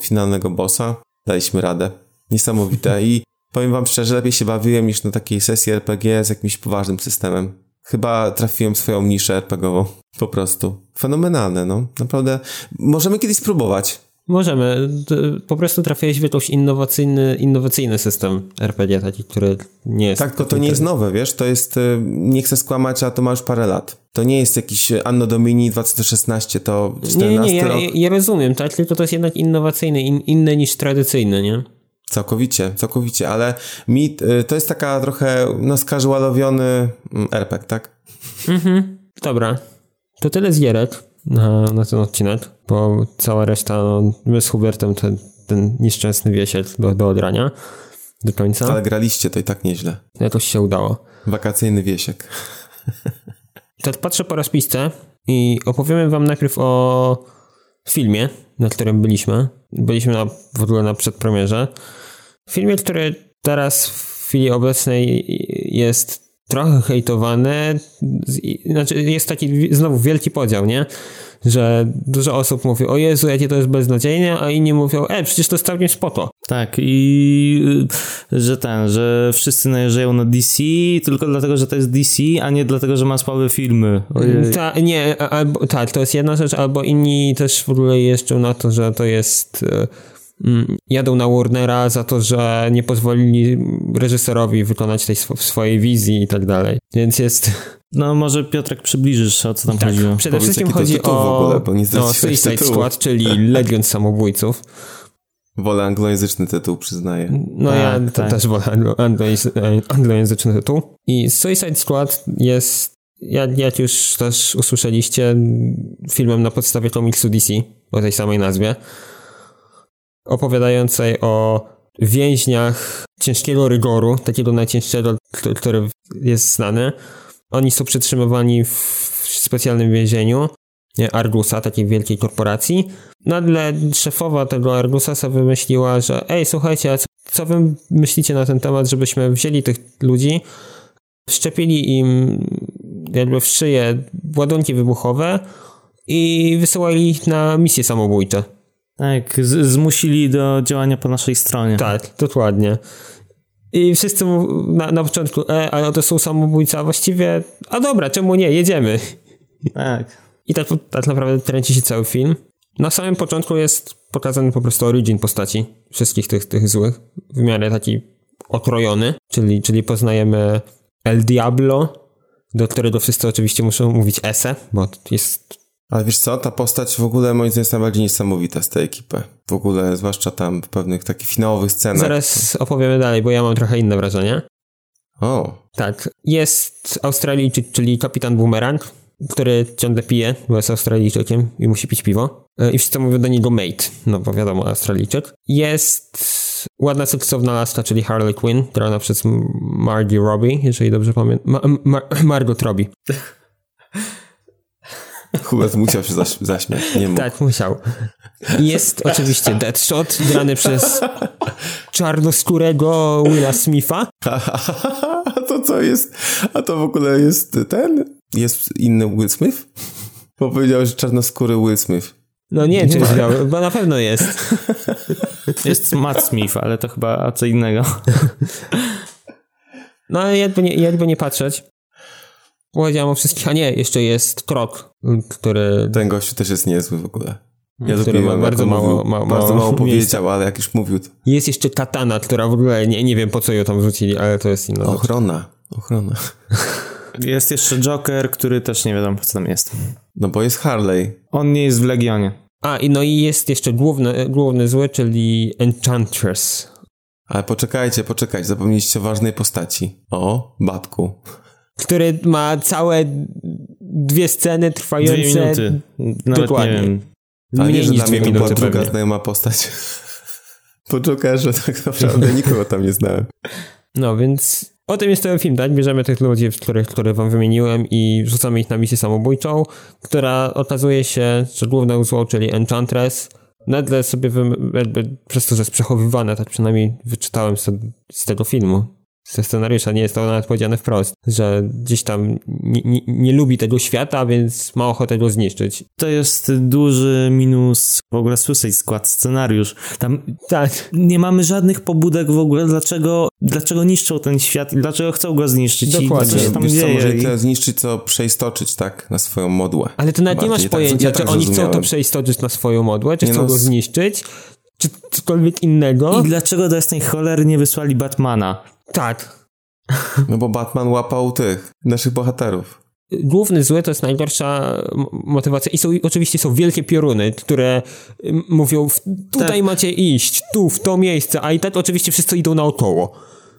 finalnego bossa, daliśmy radę. Niesamowite. I powiem wam szczerze, lepiej się bawiłem niż na takiej sesji RPG z jakimś poważnym systemem. Chyba trafiłem swoją niszę RPGową. Po prostu. Fenomenalne, no. Naprawdę. Możemy kiedyś spróbować. Możemy. Po prostu trafiłeś w jakiś innowacyjny, innowacyjny system RPG, taki, który nie jest... Tak, to, to nie jest nowe, wiesz, to jest, y, nie chcę skłamać, a to ma już parę lat. To nie jest jakiś Anno Domini 2016, to 14 Nie, nie, ja, rok. ja rozumiem, tak, tylko to jest jednak innowacyjny, in, inny niż tradycyjny, nie? Całkowicie, całkowicie, ale mi y, to jest taka trochę no, skażualowiony mm, RPG, tak? Mhm, dobra. To tyle z gierek na, na ten odcinek, bo cała reszta, no, my z Hubertem ten, ten nieszczęsny wiesiel do, do odrania do końca. Ale graliście to i tak nieźle. Jakoś się udało. Wakacyjny wiesiek. Tak patrzę po rozpisce i opowiemy wam najpierw o filmie, na którym byliśmy. Byliśmy na, w ogóle na przedpremierze. Filmie, który teraz w chwili obecnej jest trochę hejtowany. Znaczy jest taki znowu wielki podział, nie? Że dużo osób mówi, o Jezu, jakie to jest beznadziejne, a inni mówią, e, przecież to jest całkiem spoko. Tak, i y, że ten, że wszyscy najeżdżają na DC tylko dlatego, że to jest DC, a nie dlatego, że ma słabe filmy. Ta, nie, albo, tak, to jest jedna rzecz, albo inni też w ogóle jeżdżą na to, że to jest y, Mm, jadą na Warnera za to, że nie pozwolili reżyserowi wykonać tej sw swojej wizji i tak dalej. Więc jest... No może Piotrek przybliżysz, o co tam tak, chodziło. Przede Powiedz, wszystkim chodzi o, ogóle, no, Suicide tytułu. Squad, czyli Legion Samobójców. Wolę anglojęzyczny tytuł, przyznaję. No ja tak. tak. też wolę anglojęzyczny tytuł. I Suicide Squad jest, jak już też usłyszeliście, filmem na podstawie komiksu DC o tej samej nazwie opowiadającej o więźniach ciężkiego rygoru, takiego najcięższego, który jest znany. Oni są przetrzymywani w specjalnym więzieniu Argusa, takiej wielkiej korporacji. Nagle szefowa tego Argusa sobie wymyśliła, że ej, słuchajcie, a co wy myślicie na ten temat, żebyśmy wzięli tych ludzi, szczepili im jakby w szyję ładunki wybuchowe i wysyłali ich na misje samobójcze. Tak, zmusili do działania po naszej stronie. Tak, dokładnie. I wszyscy na, na początku, e, ale to są samobójcy, a właściwie, a dobra, czemu nie, jedziemy. Tak. I tak, tak naprawdę kręci się cały film. Na samym początku jest pokazany po prostu origin postaci wszystkich tych, tych złych, w miarę taki okrojony, czyli, czyli poznajemy El Diablo, do którego wszyscy oczywiście muszą mówić Ese, bo jest ale wiesz co, ta postać w ogóle moim zdaniem jest najbardziej niesamowita z tej ekipy. W ogóle, zwłaszcza tam w pewnych takich finałowych scenach. Zaraz opowiemy dalej, bo ja mam trochę inne wrażenie. O. Tak. Jest Australijczyk, czyli kapitan Boomerang, który ciągle pije, bo jest Australijczykiem i musi pić piwo. E, I wszyscy mówią do niego mate, no bo wiadomo, Australijczyk. Jest ładna seksowna laska, czyli Harley Quinn, grana przez Margie Robbie, jeżeli dobrze pamiętam. Ma Mar Margot Robbie. Hubert musiał się zaś zaśmiać, nie mógł. Tak, musiał. Jest oczywiście Deadshot, grany przez czarnoskórego Willa Smitha. A to co jest? A to w ogóle jest ten? Jest inny Will Smith? Bo powiedział, że czarnoskóry Will Smith. No nie, czy jest biały, bo na pewno jest. Jest Matt Smith, ale to chyba co innego. No ale jakby nie, jakby nie patrzeć, powiedziałem o wszystkich, a nie, jeszcze jest Krok, który... Ten gościu też jest niezły w ogóle. Ja który ma bardzo mało, mówił. mało, bardzo mało powiedział, ale jak już mówił, to... Jest jeszcze Katana, która w ogóle, nie, nie wiem po co ją tam wrzucili, ale to jest inna rzecz. Ochrona. Ochrona. Jest jeszcze Joker, który też nie wiadomo, co tam jest. No bo jest Harley. On nie jest w Legionie. A, i no i jest jeszcze główny, główny zły, czyli Enchantress. Ale poczekajcie, poczekajcie, zapomnieliście o ważnej postaci. O, Batku. Który ma całe dwie sceny trwające Dwie minuty. Nawet Dokładnie. nie wiem. Mniej nie, że niż dla mnie to była druga pewnie. znajoma postać. Po Jokerze tak naprawdę nikogo tam nie znałem. No więc o tym jest ten film, tak? Bierzemy tych ludzi, których, których wam wymieniłem i rzucamy ich na misję samobójczą, która okazuje się, że główne zło, czyli Enchantress, nagle sobie jakby przez to, że jest przechowywane, tak przynajmniej wyczytałem z tego filmu, ze scenariusza, nie jest to nawet powiedziane wprost, że gdzieś tam nie, nie, nie lubi tego świata, więc ma ochotę go zniszczyć. To jest duży minus w ogóle Suicide Squad scenariusz. Tam Tak. nie mamy żadnych pobudek w ogóle, dlaczego, dlaczego niszczą ten świat i dlaczego chcą go zniszczyć Dokładnie. i tam Wiesz co, może I... tyle zniszczyć, co przeistoczyć, tak? Na swoją modłę. Ale ty nawet nie masz Bardziej tak- pojęcia, ja czy tak oni chcą to przeistoczyć na swoją modłę, czy Nie chcą no, go zniszczyć, czy cokolwiek innego. I dlaczego do jasnej cholery nie wysłali Batmana? Tak. No bo Batman łapał tych, naszych bohaterów. Główny zły to jest najgorsza motywacja i są, oczywiście są wielkie pioruny, które mówią tutaj Tak. macie iść, tu, w to miejsce, a i tak oczywiście wszyscy idą naokoło.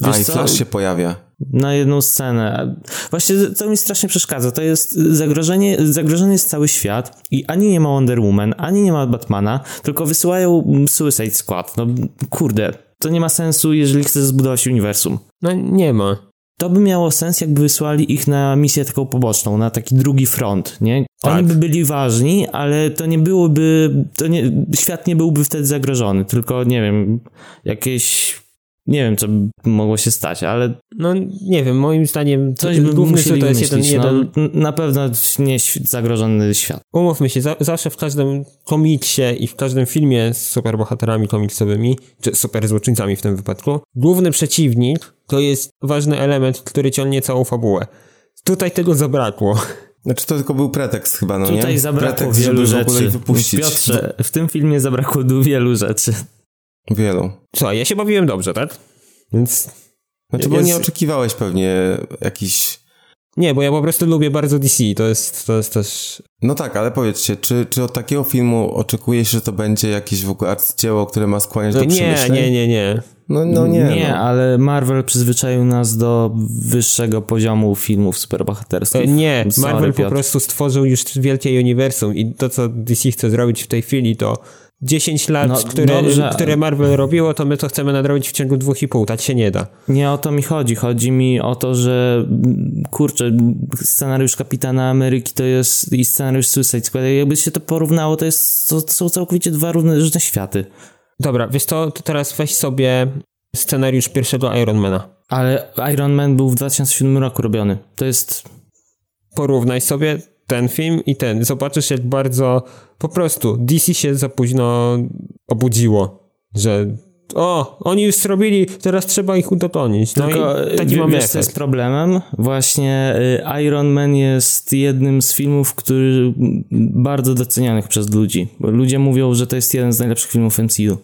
A Wiesz i co? Flash się pojawia. na jedną scenę. Właśnie to mi strasznie przeszkadza. To jest zagrożenie, zagrożony jest cały świat i ani nie ma Wonder Woman, ani nie ma Batmana, tylko wysyłają Suicide Squad. No kurde, to nie ma sensu, jeżeli chcesz zbudować uniwersum. No nie ma. To by miało sens, jakby wysłali ich na misję taką poboczną, na taki drugi front, nie? Tak. Oni by byli ważni, ale to nie byłoby, to nie, świat nie byłby wtedy zagrożony, tylko nie wiem, jakieś, nie wiem, co by mogło się stać, ale No nie wiem, moim zdaniem Coś by główny musieli to jest jeden, jeden No, na pewno nie zagrożony świat. Umówmy się, za, zawsze w każdym komiksie i w każdym filmie z superbohaterami komiksowymi, czy super złoczyńcami w tym wypadku, główny przeciwnik to jest ważny element, który ciągnie całą fabułę. Tutaj tego zabrakło. Znaczy to tylko był pretekst chyba, no nie? Tutaj zabrakło pretekst, wielu żeby rzeczy. wypuścić. Piotrze, w tym filmie zabrakło wielu rzeczy. Wielu. Co, ja się bawiłem dobrze, tak? Więc Znaczy, bo Jest- nie oczekiwałeś pewnie jakiś... nie, bo ja po prostu lubię bardzo DC, to jest, to jest też... No tak, ale powiedzcie, czy, czy od takiego filmu oczekujesz, że to będzie jakieś w ogóle arcydzieło, które ma skłaniać do No, nie, przemyśleń? nie, nie, nie. No, no nie. nie no. ale Marvel przyzwyczaił nas do wyższego poziomu filmów superbohaterskich. E, Nie, Sorry, Marvel po Piotr. prostu stworzył już wielkie uniwersum i to, co DC chce zrobić w tej chwili, to 10 lat, No, które, dobrze. które Marvel robiło, to my to chcemy nadrobić w ciągu dwóch i pół, tak się nie da. Nie o to mi chodzi. Chodzi mi o to, że kurczę, scenariusz Kapitana Ameryki to jest i scenariusz Suicide Squad. Jakby się to porównało, to, jest, to, to są całkowicie dwa równe, różne światy. Dobra, wiesz to, to teraz weź sobie scenariusz pierwszego Ironmana. Ale Iron Man był w 2007 roku robiony. To jest Porównaj sobie ten film i ten. Zobaczysz, jak bardzo po prostu DC się za późno obudziło, że o, oni już zrobili, teraz trzeba ich udotonić. No Tylko i taki wie- mamy wiesz, jest problemem? Właśnie y, Iron Man jest jednym z filmów, który bardzo docenianych przez ludzi. Ludzie mówią, że to jest jeden z najlepszych filmów MCU.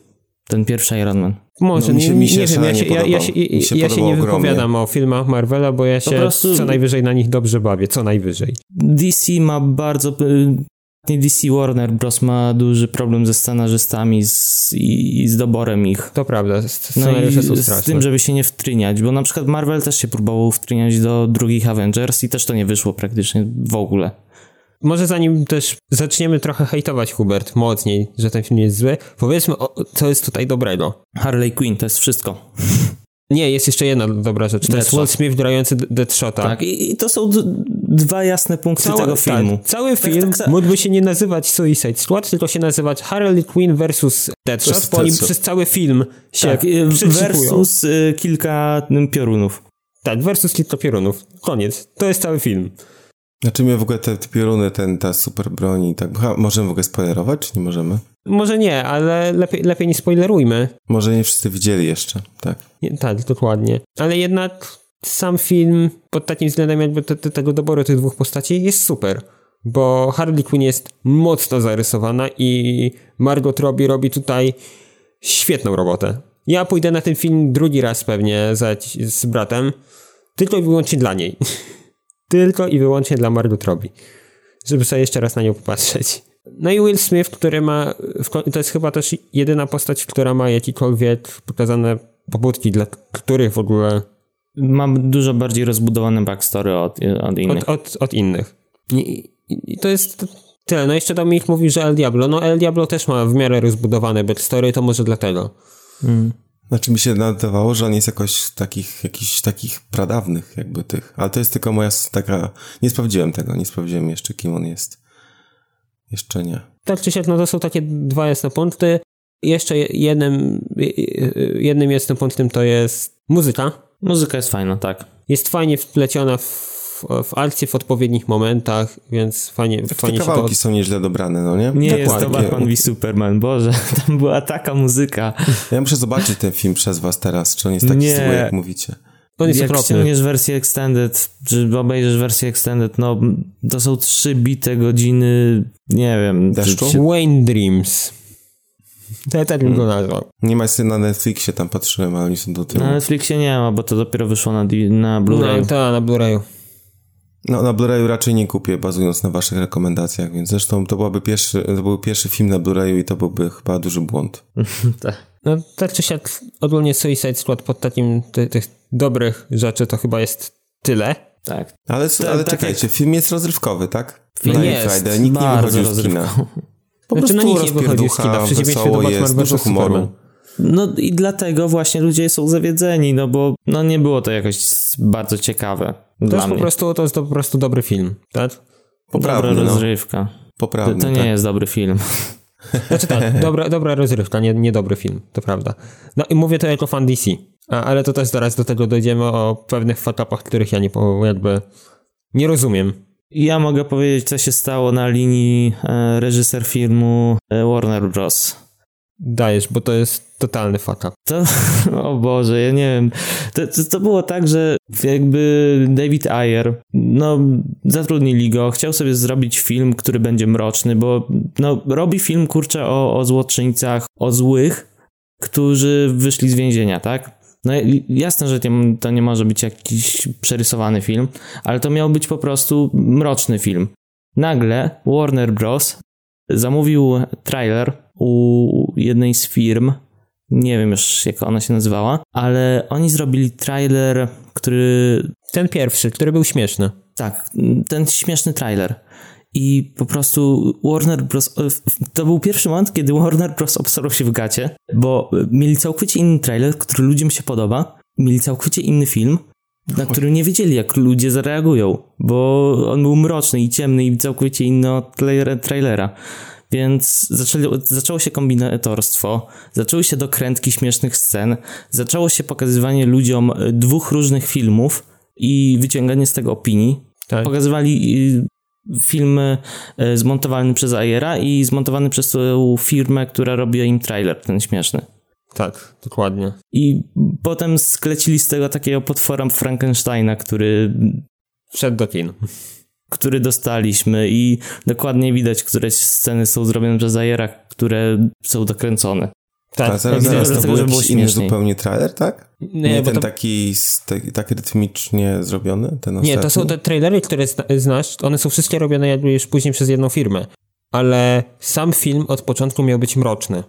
Ten pierwszy Iron Man. Może, No, mi się- nie, mi się nie wiem, ja się, ja, ja, się, Mi się ja się nie ogromnie. wypowiadam o filmach Marvela, bo ja się prostu- co najwyżej na nich dobrze bawię, co najwyżej. DC ma bardzo. Nie DC Warner Bros. ma duży problem ze scenarzystami z, i, i z doborem ich. To prawda, No scenariusze są z tym, żeby się nie wtryniać, bo na przykład Marvel też się próbował wtryniać do drugich Avengers i też to nie wyszło praktycznie w ogóle. Może zanim też zaczniemy trochę hejtować Hubert mocniej, że ten film jest zły, powiedzmy, o, co jest tutaj dobrego. Harley Quinn to jest wszystko. Nie, jest jeszcze jedna dobra rzecz. To jest Deadshot. Will Smith grający Deadshota. Tak, i, i to są dwa jasne punkty Cała- tego filmu. Tak, cały Tak, film tak, tak. mógłby się nie nazywać Suicide Squad, tylko się nazywać Harley Quinn versus Deadshot, Versus bo oni Deadshot. przez cały film się Tak, y, versus y, kilka y, piorunów. Tak, versus kilka piorunów. Koniec. To jest cały film. Znaczy mnie w ogóle te, te pioruny, ten, ta super broń i tak, ha, możemy w ogóle spoilerować, czy nie możemy? Może nie, ale lepiej, lepiej nie spoilerujmy. Może nie wszyscy widzieli jeszcze, tak. Nie, tak, dokładnie. Ale jednak sam film pod takim względem jakby te, te, tego doboru tych dwóch postaci jest super. Bo Harley Quinn jest mocno zarysowana i Margot Robbie robi tutaj świetną robotę. Ja pójdę na ten film drugi raz pewnie z, z bratem, tylko i wyłącznie dla niej. tylko i wyłącznie dla Margot Robbie. Żeby sobie jeszcze raz na nią popatrzeć. No i Will Smith, który ma, to jest chyba też jedyna postać, która ma jakikolwiek pokazane pobudki, dla których w ogóle... Mam dużo bardziej rozbudowane backstory od, od innych. Od, od, od innych. I, I, to jest tyle. No jeszcze Dominik mówi, że El Diablo. No El Diablo też ma w miarę rozbudowane backstory, to może dlatego. Hmm. Znaczy mi się nadawało, że on jest jakoś takich, jakichś takich pradawnych jakby tych, ale to jest tylko moja taka, nie sprawdziłem tego, nie sprawdziłem jeszcze kim on jest. Jeszcze nie. Tak czy siak, no to są takie dwa jasne punkty. Jeszcze jednym, jednym jasnym punktem to jest muzyka. Muzyka jest fajna, tak. Jest fajnie wpleciona w w akcję w odpowiednich momentach, więc fajnie, tak fajnie te kawałki to... są nieźle dobrane, no nie? Nie jest to Batman v Superman, Boże, tam była taka muzyka. Ja muszę zobaczyć ten film przez was teraz, czy on jest taki zły, jak mówicie. On jest jak okropny. ściągniesz wersję extended, czy obejrzysz wersję extended, no to są trzy bite godziny, nie wiem. Deszczu? Czy... Wayne Dreams. To ja tak bym go hmm. nazwał. Nie ma sobie na Netflixie, tam patrzyłem, ale oni są do tyłu. Na Netflixie nie ma, bo to dopiero wyszło na, na Blu-rayu. No, to na Blu-rayu. No, na Blu-rayu raczej nie kupię, bazując na waszych rekomendacjach, więc zresztą to byłaby pierwszy, to był pierwszy film na Blu-rayu i to byłby chyba duży błąd. tak. No, tak czy siak, ogólnie Suicide Squad pod takim ty, tych dobrych rzeczy to chyba jest tyle. Tak. Ale, to, ale tak czekajcie, film jest rozrywkowy, tak? Film jest. Friday, nikt nie wychodził z kina. Po znaczy, no nikt nie wychodził z kina, w przeciwieństwie do Batman dużo humoru. No i dlatego właśnie ludzie są zawiedzeni, no bo no nie było to jakoś bardzo ciekawe. To jest, po prostu, to jest po prostu dobry film, tak? Poprawny, dobra no. rozrywka. Poprawny, to, to nie tak. jest dobry film. Znaczy tak, dobra, dobra rozrywka, nie, nie dobry film, to prawda. No i mówię to jako fan DC, A, ale to też zaraz do tego dojdziemy o pewnych fatapach, których ja nie jakby nie rozumiem. Ja mogę powiedzieć, co się stało na linii e, reżyser filmu e, Warner Bros. Dajesz, bo to jest totalny fuck up. To, o Boże, ja nie wiem. To, to, to, było tak, że jakby David Ayer, no zatrudnili go, chciał sobie zrobić film, który będzie mroczny, bo no robi film, kurczę, o, o złoczyńcach, o złych, którzy wyszli z więzienia, tak? No jasne, że to nie może być jakiś przerysowany film, ale to miał być po prostu mroczny film. Nagle Warner Bros. Zamówił trailer u jednej z firm, nie wiem już jak ona się nazywała, ale oni zrobili trailer, który... Ten pierwszy, który był śmieszny. Tak, ten śmieszny trailer. I po prostu Warner Bros. To był pierwszy moment, kiedy Warner Bros. obsarł się w gacie, bo mieli całkowicie inny trailer, który ludziom się podoba. Mieli całkowicie inny film, na którym nie wiedzieli, jak ludzie zareagują, bo on był mroczny i ciemny i całkowicie inny od trailera. Więc zaczęli, zaczęło się kombinatorstwo, zaczęły się dokrętki śmiesznych scen, zaczęło się pokazywanie ludziom dwóch różnych filmów i wyciąganie z tego opinii. Tak. Pokazywali y, film y, zmontowany przez Ayera i zmontowany przez tą firmę, która robiła im trailer, ten śmieszny. Tak, dokładnie. I potem sklecili z tego takiego potwora Frankensteina, który... Wszedł do kin który dostaliśmy i dokładnie widać, które sceny są zrobione przez Ayera, które są dokręcone. Tak, A zaraz, zaraz, to był jakiś inny zupełnie trailer, tak? Nie, nie ten to... taki, taki rytmicznie zrobiony? Ten nie, to są te trailery, które znasz, one są wszystkie robione jakby już później przez jedną firmę. Ale sam film od początku miał być mroczny.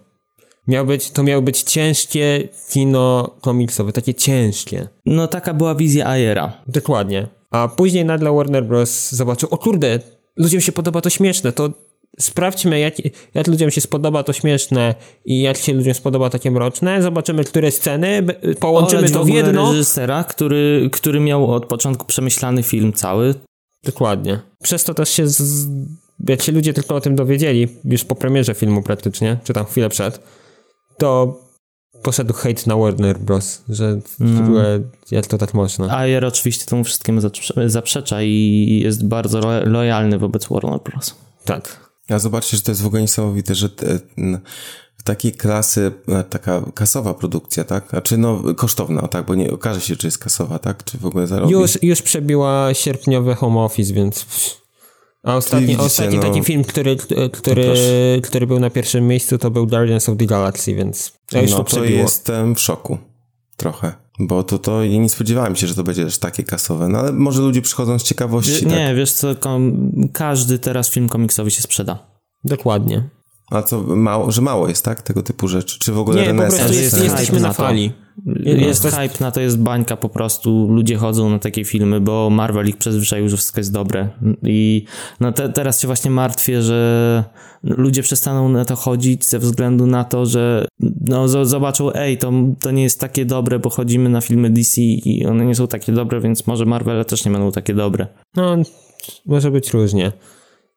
Miał być, to miało być ciężkie kino komiksowe, takie ciężkie. No taka była wizja Ayera. Dokładnie. A później nagle Warner Bros. zobaczył, o kurde, ludziom się podoba to śmieszne, to sprawdźmy, jak, jak ludziom się spodoba to śmieszne i jak się ludziom spodoba takie mroczne, zobaczymy, które sceny, połączymy Oleć to w jedno. reżysera, który, który miał od początku przemyślany film cały. Dokładnie. Przez to też się, z, jak się ludzie tylko o tym dowiedzieli, już po premierze filmu praktycznie, czy tam chwilę przed, to poszedł hejt na Warner Bros., że w ogóle jak to tak można. Ayer oczywiście temu wszystkiemu zaprze- zaprzecza i jest bardzo lo- lojalny wobec Warner Bros. Tak. A zobaczcie, że to jest w ogóle niesamowite, że te, n- w takiej klasy, e, taka kasowa produkcja, tak? Znaczy, no, kosztowna, tak, bo nie okaże się, czy jest kasowa, tak? Czy w ogóle zarobi. Już, już przebiła sierpniowy home office, więc... A ostatni, widzicie, ostatni no. taki film, który, który, który był na pierwszym miejscu, to był Guardians of the Galaxy, więc ja już no to to jestem w szoku. Trochę. Bo to, to i nie spodziewałem się, że to będzie aż takie kasowe. No ale może ludzie przychodzą z ciekawości. Wie- tak? Nie, wiesz co, każdy teraz film komiksowy się sprzeda. Dokładnie. A co, mało, że mało jest, tak? Tego typu rzeczy. Czy w ogóle Nie, po renesans? prostu że jest, jest jesteśmy hype na fali. Jest to- hype na to, jest bańka po prostu. Ludzie chodzą na takie filmy, bo Marvel ich przyzwyczaił, że wszystko jest dobre. I no te, teraz się właśnie martwię, że ludzie przestaną na to chodzić ze względu na to, że no, zobaczą, ej, to, to nie jest takie dobre, bo chodzimy na filmy DC i one nie są takie dobre, więc może Marvele też nie będą takie dobre. No, może być różnie.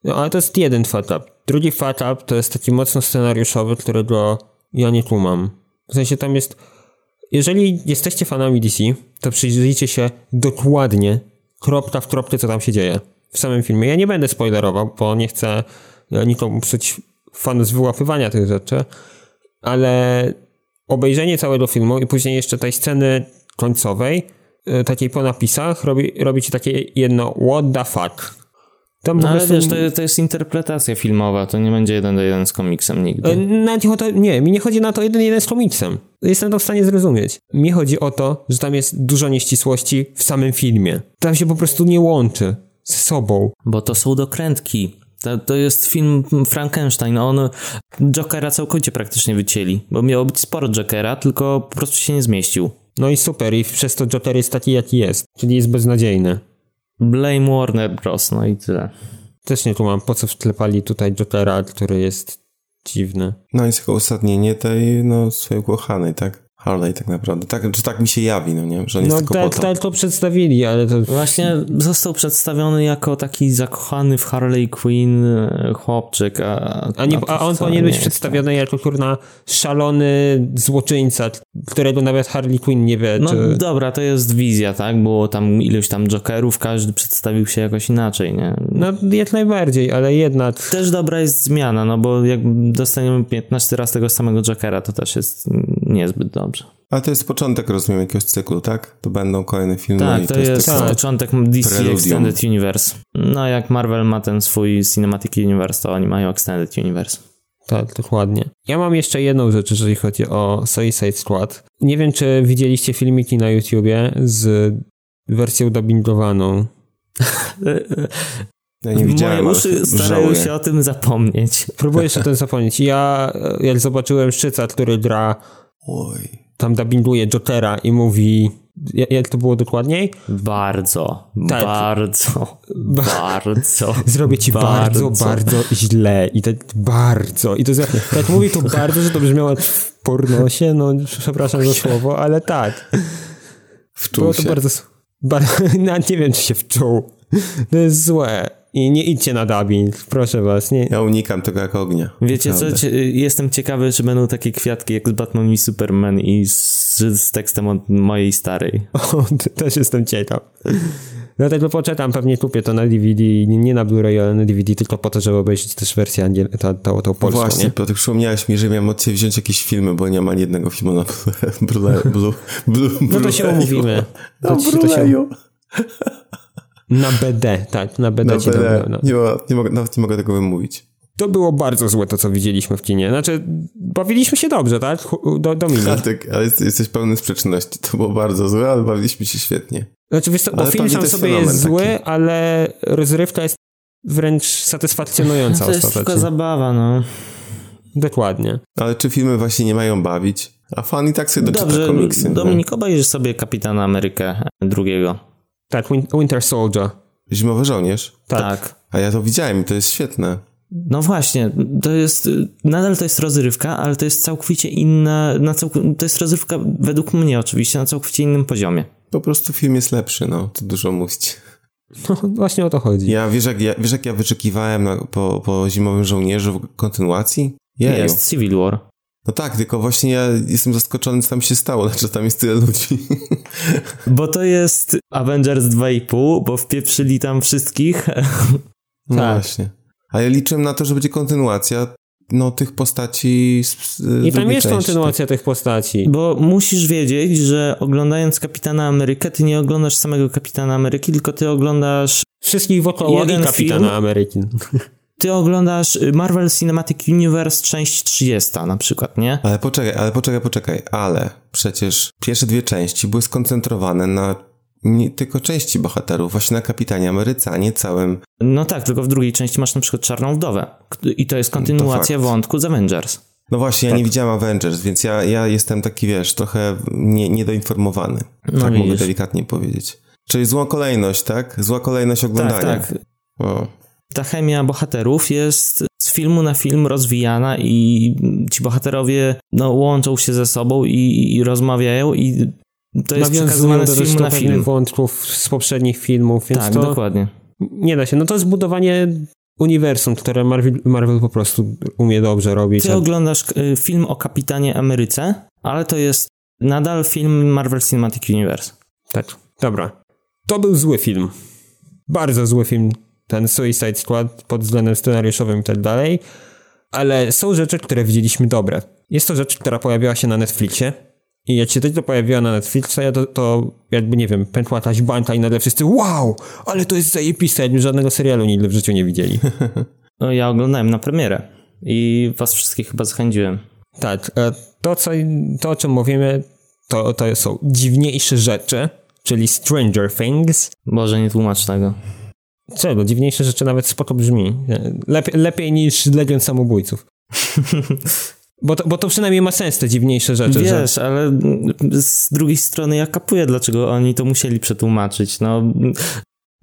No, ale to jest jeden fatap. Drugi fatap to jest taki mocno scenariuszowy, którego ja nie tłumam. W sensie tam jest... Jeżeli jesteście fanami DC, to przyjrzyjcie się dokładnie, kropka w kropkę, co tam się dzieje w samym filmie. Ja nie będę spoilerował, bo nie chcę nikomu psuć fanu z wyłapywania tych rzeczy, ale obejrzenie całego filmu i później jeszcze tej sceny końcowej, e, takiej po napisach, robi, robi ci takie jedno what the fuck. Tam No ale prostu- wiesz, to, to jest interpretacja filmowa, to nie będzie jeden do jeden z komiksem nigdy. E, Nawet nie, to, nie, mi nie chodzi na to jeden jeden z komiksem. Jestem to w stanie zrozumieć. Mi chodzi o to, że tam jest dużo nieścisłości w samym filmie. Tam się po prostu nie łączy ze sobą. Bo to są dokrętki. To, to jest film Frankenstein. On Jokera całkowicie praktycznie wycięli. Bo miało być sporo Jokera, tylko po prostu się nie zmieścił. No i super, i przez to Joker jest taki, jaki jest. Czyli jest beznadziejny. Blame Warner Bros. No i tyle. Też nie tłumam, po co wklepali tutaj Jokera, który jest dziwny. No jest jako uzasadnienie tej, no, swojej ukochanej, tak? Harley tak naprawdę. Tak, czy tak mi się jawi, no nie? Że on jest No tylko tak, tak to przedstawili, ale to... Właśnie został przedstawiony jako taki zakochany w Harley Quinn e, chłopczyk, a... A, nie, a on powinien nie być jest przedstawiony jako kurna szalony złoczyńca, którego nawet Harley Quinn nie wie, No czy... dobra, to jest wizja, tak? Było tam iluś tam Jokerów, każdy przedstawił się jakoś inaczej, nie? No jak najbardziej, ale jednak... Też dobra jest zmiana, no bo jak dostaniemy 15 raz tego samego Jokera, to też jest niezbyt dobrze. Ale to jest początek, rozumiem, jakiegoś cyklu, tak? To będą kolejne filmy Tak, i to jest początek DC preludium. Extended Universe. No jak Marvel ma ten swój Cinematic Universe, to oni mają Extended Universe. Tak, dokładnie. Ja mam jeszcze jedną rzecz, jeżeli chodzi o Suicide Squad. Nie wiem, czy widzieliście filmiki na YouTubie z wersją dubbingowaną. Ja nie widziałem, Moje uszy starają się o tym zapomnieć. Próbuję jeszcze o tym zapomnieć. Ja, jak zobaczyłem Szczyca, który gra, Oj. Tam dubbinguje Jokera i mówi... ja- Jak to było dokładniej? Bardzo, Tak. bardzo, bardzo. Zrobię ci bardzo, Bardzo. bardzo, źle. I tak bardzo. I to tak mówi to bardzo, że to brzmiało jak w pornosie. No, przepraszam za słowo, ale tak. Wczuł Było to bardzo... bardzo nie wiem, czy się wczuł. To jest złe. I nie idźcie na dubbing, proszę was. Nie. Ja unikam tego jak ognia. Wiecie co, Naprawdę. cie, jestem ciekawy, czy będą takie kwiatki jak z Batman i Superman i z, z tekstem od mojej starej. O, też jestem ciekaw. Dlatego poczekam, pewnie kupię to na DVD, nie na Blu-ray, ale na DVD, tylko po to, żeby obejrzeć też wersję angiel- tą, tą, tą polską, Właśnie, nie? Piotr, przypomniałeś mi, że miałem od ciebie wziąć jakieś filmy, bo nie ma ani jednego filmu na Blu-rayu. Blu, Blu, No to się umówimy. Na To, to się. Na BD, tak, na BD Na ci dam, BD. no. Nie, ma, nie mogę, nawet nie mogę tego wymówić. To było bardzo złe to, co widzieliśmy w kinie. Znaczy, bawiliśmy się dobrze, tak? Do, Dominik. Bartek, ale jest, jesteś pełny sprzeczności. To było bardzo złe, ale bawiliśmy się świetnie. Znaczy, wiesz co, bo film sam sobie jest zły, taki. ale rozrywka jest wręcz satysfakcjonująca To jest tylko zabawa, no. Dokładnie. Ale czy filmy właśnie nie mają bawić? A fan i tak sobie doczyta Dobrze, komiksy. no. Dominik, obejrzyj sobie Kapitana Amerykę drugiego. Tak, Win- Winter Soldier. Zimowy żołnierz. Tak. tak. A ja to widziałem i to jest świetne. No właśnie, to jest, nadal to jest rozrywka, ale to jest całkowicie inna, na całk- to jest rozrywka według mnie oczywiście na całkowicie innym poziomie. Po prostu film jest lepszy, no. To dużo mówić. No, właśnie o to chodzi. Ja, wiesz jak ja, wiesz jak ja wyczekiwałem na, po, po Zimowym Żołnierzu w kontynuacji? Jeju. Jest Civil War. No tak, tylko właśnie ja jestem zaskoczony, co tam się stało, że tam jest tyle ludzi. Bo to jest Avengers 2,5, bo wpieprzyli tam wszystkich. No tak. właśnie. A ja liczyłem na to, że będzie kontynuacja no, tych postaci z, z I tam jest części. kontynuacja tych postaci. Bo musisz wiedzieć, że oglądając Kapitana Amerykę, ty nie oglądasz samego Kapitana Ameryki, tylko ty oglądasz Wszystkich wokoło Jeden i Kapitana film. Ameryki. Ty oglądasz Marvel Cinematic Universe część 30 na przykład, nie? Ale poczekaj, ale poczekaj, poczekaj, ale przecież pierwsze dwie części były skoncentrowane na nie tylko części bohaterów, właśnie na Kapitanie Ameryce, a nie całym. No tak, tylko w drugiej części masz na przykład Czarną Wdowę i to jest kontynuacja fakt. wątku z Avengers. No właśnie, ja nie widziałem Avengers, więc ja, ja jestem taki, wiesz, trochę nie, niedoinformowany. No tak mogę widzisz. delikatnie powiedzieć. Czyli zła kolejność, tak? Zła kolejność oglądania. Tak, tak. O. Ta chemia bohaterów jest z filmu na film rozwijana i ci bohaterowie no, łączą się ze sobą i, i rozmawiają i to jest przekazywane z filmu na film. wątków z poprzednich filmów, więc Tak, to dokładnie. nie da się. No to jest budowanie uniwersum, które Marvel, Marvel po prostu umie dobrze robić. Ty a- oglądasz y, film o Kapitanie Ameryce, ale to jest nadal film Marvel Cinematic Universe. Tak, dobra. To był zły film. Bardzo zły film, ten Suicide Squad pod względem scenariuszowym i tak dalej, ale są rzeczy, które widzieliśmy dobre. Jest to rzecz, która pojawiła się na Netflixie i jak się tylko pojawiła na Netflixie, to, to jakby, nie wiem, pętła jakaś bańka i nagle wszyscy wow, ale to jest zajebiste, jakby żadnego serialu nigdy w życiu nie widzieli. No, ja oglądałem na premierę i was wszystkich chyba zachęciłem. Tak, e, to, co, to o czym mówimy, to, to są dziwniejsze rzeczy, czyli Stranger Things, Boże, nie tłumacz tego. Czego? Dziwniejsze rzeczy nawet spoko brzmi. Lepiej, lepiej niż Legion Samobójców. Bo to, bo to przynajmniej ma sens, te dziwniejsze rzeczy. że... Wiesz, ale z drugiej strony ja kapuję, dlaczego oni to musieli przetłumaczyć. No,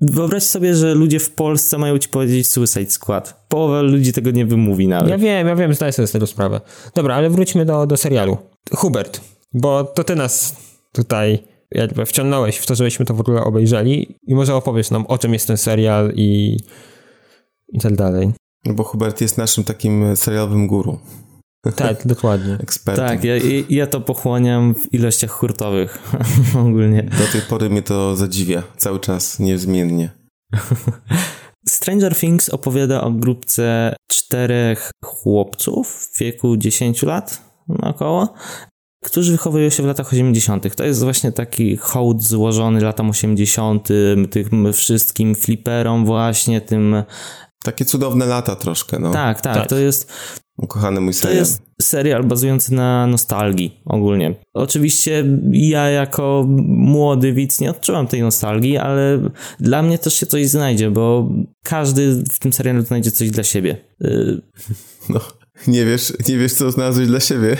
wyobraź sobie, że ludzie w Polsce mają ci powiedzieć Suicide Squad. Połowa ludzi tego nie wymówi nawet. Ja wiem, ja wiem, zdaję sobie z tego sprawę. Dobra, ale wróćmy do, do serialu. Hubert, bo to ty nas tutaj jakby wciągnąłeś w to, żebyśmy to w ogóle obejrzeli i może opowiesz nam, o czym jest ten serial i, i tak dalej. No bo Hubert jest naszym takim serialowym guru, Tak, dokładnie. ekspertem. Tak, ja, ja to pochłaniam w ilościach hurtowych ogólnie. Do tej pory mnie to zadziwia, cały czas, niezmiennie. Stranger Things opowiada o grupce czterech chłopców w wieku 10 lat około, którzy wychowują się w latach 80. To jest właśnie taki hołd złożony latom 80., tym wszystkim fliperom właśnie, tym... Takie cudowne lata troszkę, no. Tak, tak, Tak. to jest Ukochany mój To serial. jest serial bazujący na nostalgii ogólnie. Oczywiście ja jako młody widz nie odczuwam tej nostalgii, ale dla mnie też się coś znajdzie, bo każdy w tym serialu znajdzie coś dla siebie. Yy, No, nie wiesz, nie wiesz, co znalazłeś dla siebie.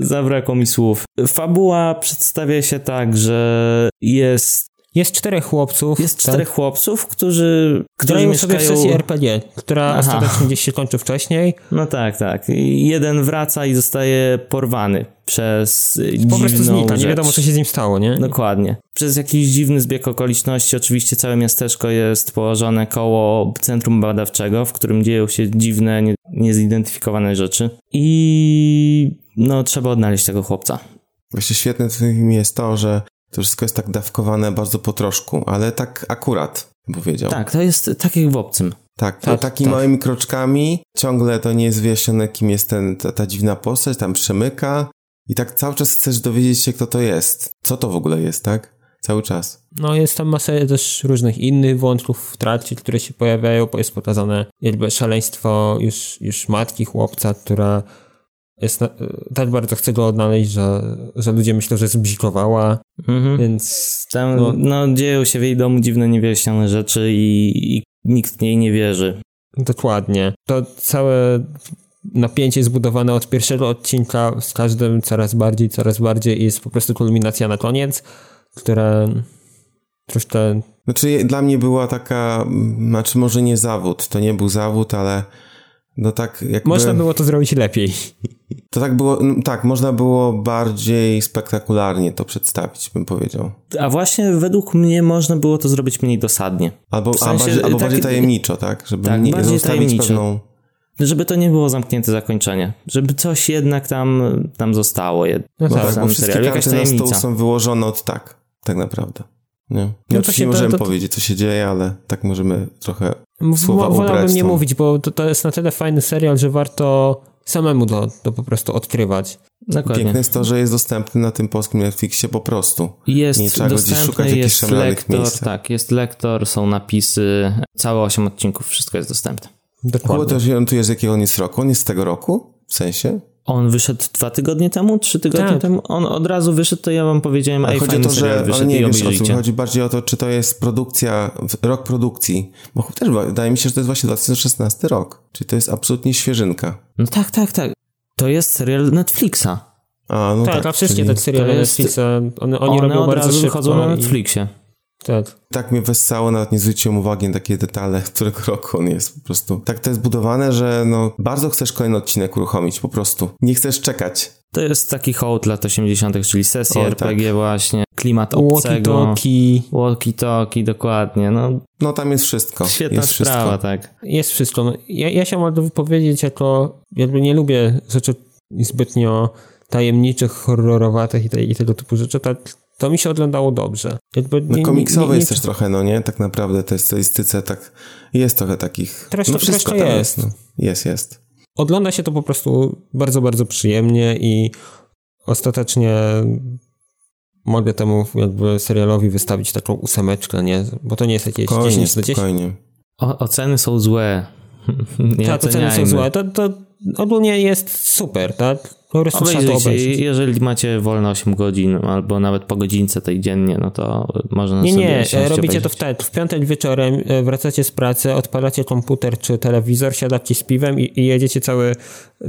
Zabrakło mi słów. Fabuła przedstawia się tak, że jest, Jest czterech chłopców. jest tak? czterech chłopców, którzy, którzy Grają sobie w mieszkają... sesji RPG, która Aha. ostatecznie gdzieś się kończy wcześniej. No tak, tak. Jeden wraca i zostaje porwany przez Po prostu znika, nie rzecz. wiadomo co się z nim stało, nie? Dokładnie. Przez jakiś dziwny zbieg okoliczności, oczywiście całe miasteczko jest położone koło centrum badawczego, w którym dzieją się dziwne, nie, niezidentyfikowane rzeczy. I no, trzeba odnaleźć tego chłopca. Właśnie świetne w tym jest to, że to wszystko jest tak dawkowane bardzo po troszku, ale tak akurat, bym powiedział. Tak, to jest tak jak w obcym. Tak, Tak, takimi tak. małymi kroczkami, ciągle to nie jest wyjaśnione, kim jest ten, ta, ta dziwna postać, tam przemyka i tak cały czas chcesz dowiedzieć się, kto to jest. Co to w ogóle jest, tak? Cały czas. No jest tam masa też różnych innych wątków w trakcie, które się pojawiają, bo jest pokazane jakby szaleństwo już, już matki chłopca, która jest na, tak bardzo chce go odnaleźć, że, że ludzie myślą, że zbzikowała, Mhm. więc Tam, no, no, dzieją się w jej domu dziwne, niewyjaśnione rzeczy i, i nikt jej nie wierzy. dokładnie. To całe napięcie zbudowane od pierwszego odcinka z każdym coraz bardziej, coraz bardziej i jest po prostu kulminacja na koniec, która troszkę Znaczy dla mnie była taka, znaczy może nie zawód, to nie był zawód, ale no tak jakby... można było to zrobić lepiej. To tak było, tak, można było bardziej spektakularnie to przedstawić, bym powiedział. A właśnie według mnie można było to zrobić mniej dosadnie. Albo, W sensie, a bardziej, albo tak- bardziej tajemniczo, tak? Żeby tak, nie bardziej zostawić tajemniczo. pewną... żeby to nie było zamknięte zakończenie. Żeby coś jednak tam, tam zostało. Jed... No No tak, tak, sam bo wszystkie serial, jakaś karty na stół są wyłożone od tak, tak naprawdę. Nie, nie, No to się nie to- możemy to- powiedzieć, co się dzieje, ale tak możemy trochę słowa wo- Wolałbym ubrać nie mówić, bo to, to jest na tyle fajny serial, że warto samemu to, to po prostu odkrywać. Dokładnie. Piękne jest to, że jest dostępny na tym polskim Netflixie po prostu. Jest Nie trzeba go gdzieś dostępny, szukać jest lektor, miejscach. tak, jest lektor, są napisy, całe 8 odcinków, wszystko jest dostępne. Dokładnie. to się orientuje, z jakiego on jest roku. On jest z tego roku? W sensie? On wyszedł dwa tygodnie temu, trzy tygodnie Tak. temu. On od razu wyszedł, to ja wam powiedziałem, Ale ej, chodzi o to, że ale nie wiesz o co chodzi. Bardziej o to, czy to jest produkcja, rok produkcji. Bo też wydaje mi się, że to jest właśnie 2016 rok. Czyli to jest absolutnie świeżynka. No tak, tak, tak. To jest serial Netflixa. A, no tak, tak. a wszystkie te seriale Netflixa, one, oni One robią od bardzo razu szybko. wychodzą na i- Netflixie. Tak. Tak mnie wessało, nawet nie zwróciłem uwagi na takie detale, którego roku on jest po prostu. Tak to jest budowane, że no bardzo chcesz kolejny odcinek uruchomić, po prostu. Nie chcesz czekać. To jest taki hołd lat 80., czyli sesje RPG właśnie, klimat obcego. Walkie-talkie, Walkie-talkie, dokładnie. No, No tam jest wszystko. świetna jest sprawa, wszystko. tak. jest wszystko. No, ja, ja się mogę wypowiedzieć jako, jakby nie lubię rzeczy zbytnio tajemniczych, horrorowatych i, te, i tego typu rzeczy, tak to mi się oglądało dobrze. Jakby No nie- komiksowe nie- nie- jest też trochę, no nie? Tak naprawdę to jest w stylistyce tak, jest trochę takich... Troszkę- no wszystko troszkę tam jest. No. Jest, jest. Ogląda się to po prostu bardzo, bardzo przyjemnie i ostatecznie mogę temu jakby serialowi wystawić taką ósemeczkę, nie? Bo to nie jest jakieś Spokojnie, 10 do 10. spokojnie. O, oceny są złe. Nie Tak, to ceny są złe. To, to ogólnie jest super, tak? Po prostu trzeba to Obejrzyjcie, obejrzeć. jeżeli macie wolne 8 godzin, albo nawet po godzince tej dziennie, no to można Nie, sobie nie, siąść robicie to obejrzeć. wtedy. W piątek wieczorem e, wracacie z pracy, odpalacie komputer czy telewizor, siadacie z piwem i, i jedziecie cały,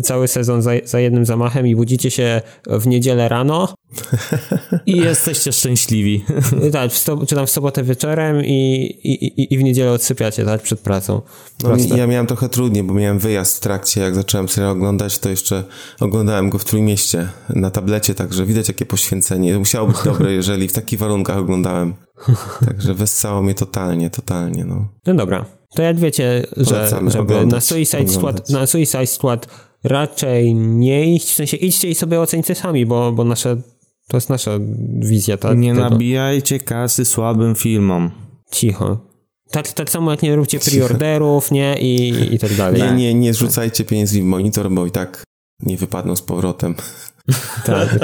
cały sezon za, za jednym zamachem i budzicie się w niedzielę rano, I jesteście szczęśliwi. e, tak, w sto, czy tam w sobotę wieczorem i, i, i, i w niedzielę odsypiacie, tak, przed pracą. No, ja miałem trochę trudniej, bo miałem wyjazd w trakcie, jak zacząłem serial oglądać, to jeszcze oglądałem go w Trójmieście na tablecie, także widać jakie poświęcenie. Musiało być dobre, jeżeli w takich warunkach oglądałem. Także wessało mnie totalnie, totalnie, no. No dobra, to jak wiecie, że żeby oglądać, na Suicide, Squad, na Suicide Squad raczej nie iść, w sensie idźcie i sobie oceńcie sami, bo, bo nasze, to jest nasza wizja, tak? Nie tego. nabijajcie kasy słabym filmom. Cicho. Tak, tak samo jak nie róbcie preorderów, nie? I, i tak dalej. Nie, nie, nie zrzucajcie pieniędzy w monitor, bo i tak nie wypadną z powrotem. Tak.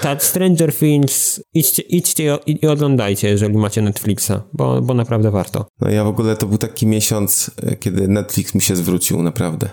Tak, Stranger Things, idźcie, idźcie i, i oglądajcie, jeżeli macie Netflixa, bo, bo naprawdę warto. No ja w ogóle to był taki miesiąc, e, kiedy Netflix mi się zwrócił, naprawdę.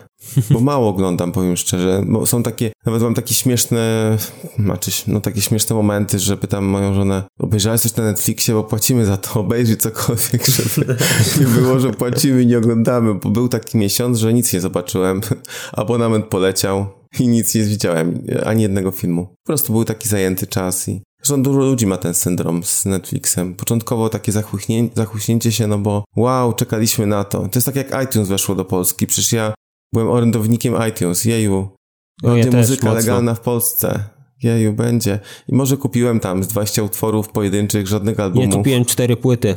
Bo mało oglądam, powiem szczerze. Bo są takie, nawet mam takie śmieszne, znaczy, no takie śmieszne momenty, że pytam moją żonę, obejrzałeś coś na Netflixie, bo płacimy za to, obejrzyj cokolwiek, żeby nie było, że płacimy i nie oglądamy, bo był taki miesiąc, że nic nie zobaczyłem. Abonament poleciał i nic nie widziałem, ani jednego filmu. Po prostu był taki zajęty czas i Zresztą dużo ludzi ma ten syndrom z Netflixem. Początkowo takie zachłychnię, zachłyśnięcie się, no bo wow, czekaliśmy na to. To jest tak jak iTunes weszło do Polski. Przecież ja byłem orędownikiem iTunes. Jeju. No, ja muzyka mocno. legalna w Polsce. Jeju, będzie. I może kupiłem tam z 20 utworów pojedynczych, żadnego Ja albumu. kupiłem cztery płyty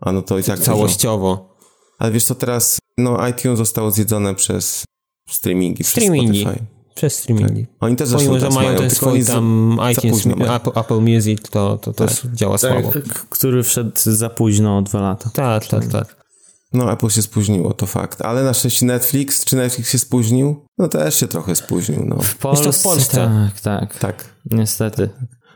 A no to i tak dużo. całościowo. Ale wiesz co, teraz no iTunes zostało zjedzone przez streamingi, Streamingi. przez Spotify. Przez streamingi. Oni też Pomimo, że mają mają, ten swój tam iTunes. Apple, Apple Music, to, to też Tak. działa słabo. k- który wszedł za późno o dwa lata. Tak, tak, tak. No, Apple się spóźniło, to fakt. Ale na szczęście Netflix, czy Netflix się spóźnił? No też się trochę spóźnił, no. W Polsce, w Polsce. Tak, tak. Tak. Niestety.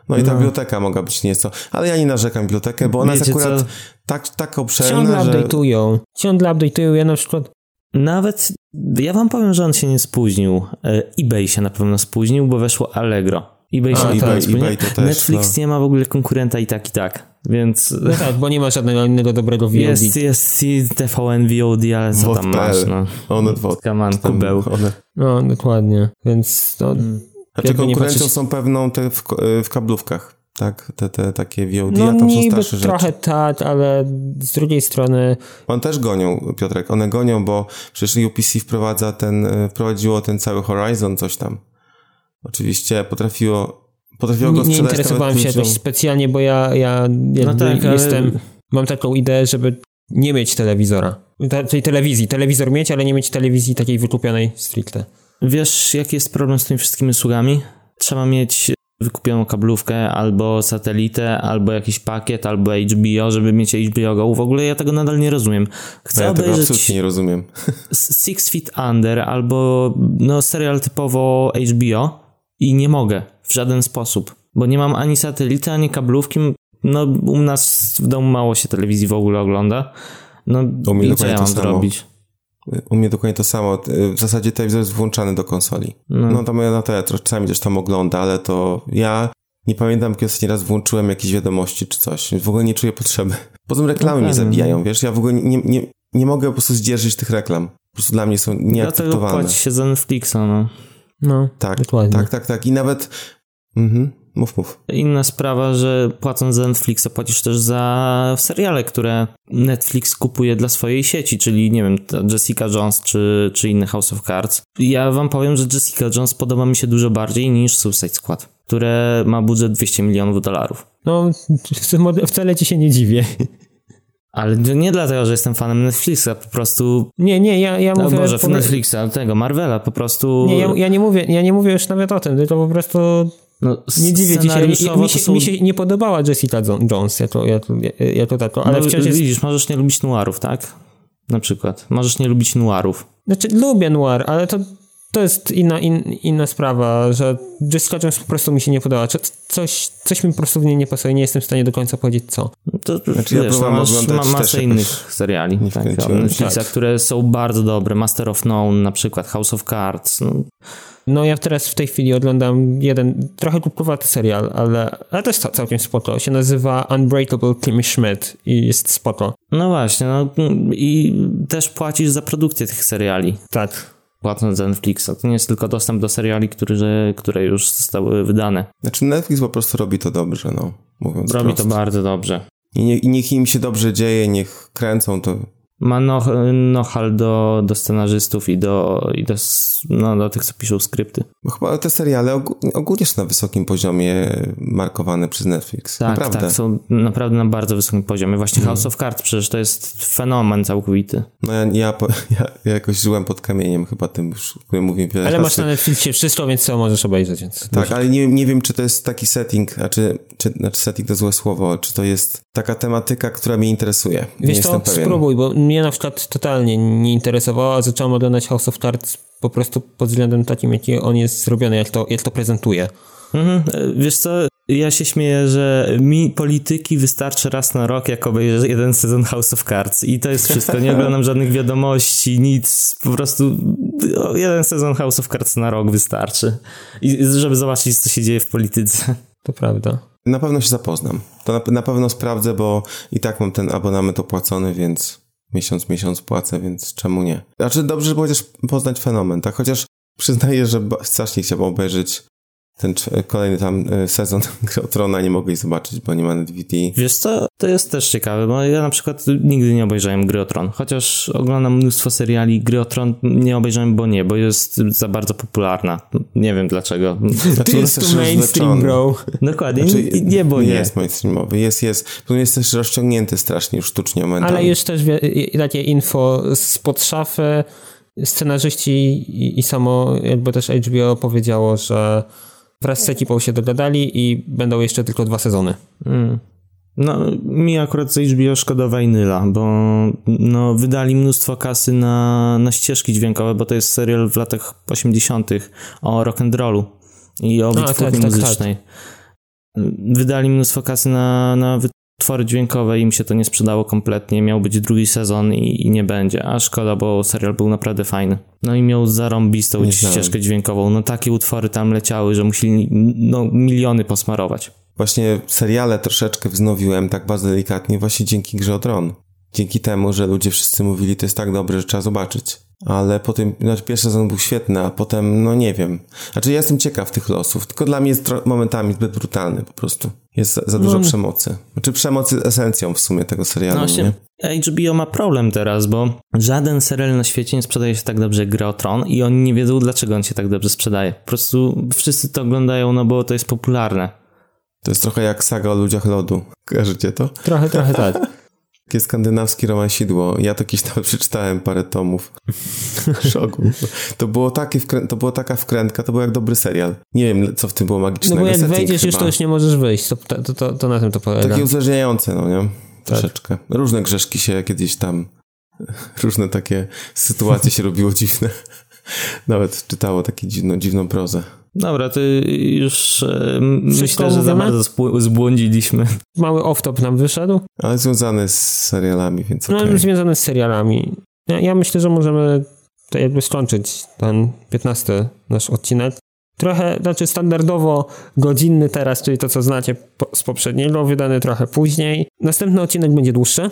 No i ta No. biblioteka mogła być nieco. Ale ja nie narzekam bibliotekę, bo ona Wiecie jest akurat co? tak, tak Ciągle obszerna, że... update'ują. Ciągle update'ują. Ja na przykład Nawet, ja wam powiem, że on się nie spóźnił. E, eBay się na pewno spóźnił, bo weszło Allegro. eBay A, się na tak, pewno spóźnił. eBay to też, Netflix no. nie ma w ogóle konkurenta i tak, i tak. Więc No tak, bo nie ma żadnego innego dobrego VOD. jest, jest TVN VOD, ale co tam masz, no. One dwa. Kaman, kubeł. One. No, dokładnie. Więc to... Znaczy Jakby nie konkurencją patrzeć- są pewną te w, w kablówkach, tak? Te, te takie VOD, No a tam są starsze rzeczy. trochę tak, ale z drugiej strony One też gonią, Piotrek, one gonią, bo przecież UPC wprowadza ten, e, wprowadziło ten cały Horizon, coś tam. Oczywiście potrafiło, potrafiło go nie, nie sprzedać interesowałem nawet się ludziom. specjalnie, bo ja, ja jakby tak, ale- jestem... Mam taką ideę, żeby nie mieć telewizora. te, tej telewizji. Telewizor mieć, ale nie mieć telewizji takiej wykupionej stricte. Wiesz, jaki jest problem z tymi wszystkimi usługami? Trzeba mieć wykupioną kablówkę, albo satelitę, albo jakiś pakiet, albo HBO, żeby mieć HBO Go. W ogóle ja tego nadal nie rozumiem. Chcę No ja tego obejrzeć absolutnie nie rozumiem. Six Feet Under albo no, serial typowo HBO i nie mogę w żaden sposób, bo nie mam ani satelity, ani kablówki. No u nas w domu mało się telewizji w ogóle ogląda. No i co ja mam zrobić? U mnie dokładnie to samo. W zasadzie telewizor jest włączany do konsoli. No. No, to moja no ja trochę czasami też tam ogląda, ale to ja nie pamiętam, kiedy ostatni raz włączyłem jakieś wiadomości czy coś. W ogóle nie czuję potrzeby. Potem reklamy No mnie pewnie. zabijają, wiesz? Ja w ogóle nie, nie, nie mogę po prostu zdzierżyć tych reklam. Po prostu dla mnie są Dlatego nieakceptowalne. płaci się za Netflixa, no. No, Tak, dokładnie. tak, tak, tak. I nawet... Mhm. Mów, mów. Inna sprawa, że płacąc za Netflixa płacisz też za seriale, które Netflix kupuje dla swojej sieci, czyli nie wiem, Jessica Jones czy, czy inny House of Cards. Ja wam powiem, że Jessica Jones podoba mi się dużo bardziej niż Suicide Squad, które ma budżet 200 milionów dolarów. No, wcale ci się nie dziwię. Ale to nie dlatego, że jestem fanem Netflixa, po prostu... Nie, nie, ja, ja No mówię... Boże, po- Netflixa, tego, Marvela, po prostu... Nie, ja, ja, nie mówię, ja nie mówię już nawet o tym, tylko po prostu no, nie dziwię Mi to się, są... mi się nie podobała Jessica Jo- Jones, ja to, ja to, ja, ja to tak, ale no, wciąż jest... Widzisz, możesz nie lubić noirów, tak? Na przykład. Możesz nie lubić noirów. Znaczy, lubię noir, ale to, to jest inna, in, inna sprawa, że Jessica Jones po prostu mi się nie podoba. Coś, coś mi po prostu w niej nie pasuje, nie jestem w stanie do końca powiedzieć co. To, Znaczy, ja wiesz, no, próbowałem masz oglądać ma, masę innych seriali tak, Tak. które są bardzo dobre. Master of None na przykład, House of Cards. No, No ja teraz w tej chwili oglądam jeden trochę głupkowaty serial, ale, ale to jest ca- całkiem spoko. Się nazywa Unbreakable Kimmy Schmidt i jest spoko. no właśnie, no i też płacisz za produkcję tych seriali, Tak. płacąc za Netflixa. To nie jest tylko dostęp do seriali, które, które już zostały wydane. Znaczy Netflix po prostu robi to dobrze, no. Mówiąc Robi prosto. to bardzo dobrze. I, nie, I niech im się dobrze dzieje, niech kręcą to. Ma no- know-how do, do scenarzystów i do, i do, no, do tych, co piszą skrypty. Bo chyba te seriale ogó- ogólnie są na wysokim poziomie markowane przez Netflix. Tak, Naprawdę. tak, są naprawdę na bardzo wysokim poziomie. Właśnie Mhm. House of Cards przecież to jest fenomen całkowity. No ja, ja, po- ja, ja jakoś żyłem pod kamieniem chyba tym już, mówię wiele Ale razy. masz na Netflixie wszystko, więc co możesz obejrzeć, więc... Tak, ale nie, nie wiem, czy to jest taki setting, a czy, czy znaczy setting to złe słowo, czy to jest taka tematyka, która mnie interesuje. Nie Wiesz jestem to, pewien. spróbuj, bo mnie na przykład totalnie nie interesowało, a zacząłem oglądać House of Cards po prostu pod względem takim, jaki on jest zrobiony, jak to, jak to prezentuje. Mhm. e, Wiesz co, ja się śmieję, że mi polityki wystarczy raz na rok, jak obejrzę jeden sezon House of Cards i to jest wszystko. Nie oglądam żadnych wiadomości, nic, po prostu jeden sezon House of Cards na rok wystarczy. I żeby zobaczyć, co się dzieje w polityce. To prawda. Na pewno się zapoznam. To na, na pewno sprawdzę, bo i tak mam ten abonament opłacony, więc miesiąc, miesiąc płacę, więc czemu nie? Znaczy dobrze, żeby chociaż poznać fenomen, tak? Chociaż przyznaję, że strasznie chciałbym obejrzeć ten kolejny tam y, sezon Trona, nie mogę jej zobaczyć, bo nie ma na DVD. Wiesz co, to jest też ciekawe, bo ja na przykład nigdy nie obejrzałem Gry o Tron, chociaż oglądam mnóstwo seriali, Gry o Tron nie obejrzałem, bo nie, bo jest za bardzo popularna. Nie wiem dlaczego. Znaczy, Ty jest tu mainstream, bro. Dokładnie, Znaczy, nie, nie, bo nie. Jest mainstreamowy, jest, jest. Potem jest też rozciągnięty strasznie już sztucznie momentami. Ale już też takie info spod szafy, scenarzyści i, i samo jakby też HBO powiedziało, że wraz z ekipą się dogadali i będą jeszcze tylko dwa sezony. Mm. No, mi akurat z HBO szkoda Wajnyla, bo no, wydali mnóstwo kasy na, na ścieżki dźwiękowe, bo to jest serial w latach 80. o rock'n'rollu i o A, wytwórni tak, tak, muzycznej. Wydali mnóstwo kasy na, na wytwory dźwiękowe im się to nie sprzedało kompletnie. Miał być drugi sezon i, i nie będzie. A szkoda, bo serial był naprawdę fajny. No i miał zarąbistą Nie znałem. ścieżkę dźwiękową. No takie utwory tam leciały, że musieli no, miliony posmarować. Właśnie seriale troszeczkę wznowiłem tak bardzo delikatnie właśnie dzięki Grze o Tron. Dzięki temu, że ludzie wszyscy mówili, to jest tak dobre, że trzeba zobaczyć. Ale potem, znaczy pierwszy sezon był świetny, a potem, no nie wiem. Znaczy ja jestem ciekaw tych losów, tylko dla mnie jest momentami zbyt brutalny po prostu. Jest za, za dużo No. przemocy. Znaczy przemoc jest esencją w sumie tego serialu, No nie? właśnie, HBO ma problem teraz, bo żaden serial na świecie nie sprzedaje się tak dobrze jak Gra o Tron i oni nie wiedzą, dlaczego on się tak dobrze sprzedaje. Po prostu wszyscy to oglądają, no bo to jest popularne. To jest trochę jak saga o ludziach lodu. Kojarzycie to? Trochę, trochę tak. Takie skandynawskie romansidło. Ja to kiedyś nawet przeczytałem parę tomów. Szoku. To było, takie wkrę... to było taka wkrętka, to był jak dobry serial. Nie wiem, co w tym było magicznego. No bo jak Setting wejdziesz już, chyba. to już nie możesz wyjść. To, to, to, to na tym to polega. Takie uzależniające, no nie? Tak. Troszeczkę. Różne grzeszki się kiedyś tam, różne takie sytuacje się robiło dziwne. Nawet czytało takie dziwną, dziwną prozę. Dobra, to już e, myślę, Wszystko że za bardzo zbłądziliśmy. Mały off-top nam wyszedł. Ale związane z serialami, więc No, okej. związany z serialami. Ja, ja myślę, że możemy to jakby skończyć ten 15 nasz odcinek. Trochę, znaczy standardowo godzinny teraz, czyli to, co znacie po, z poprzedniego, wydany trochę później. Następny odcinek będzie dłuższy,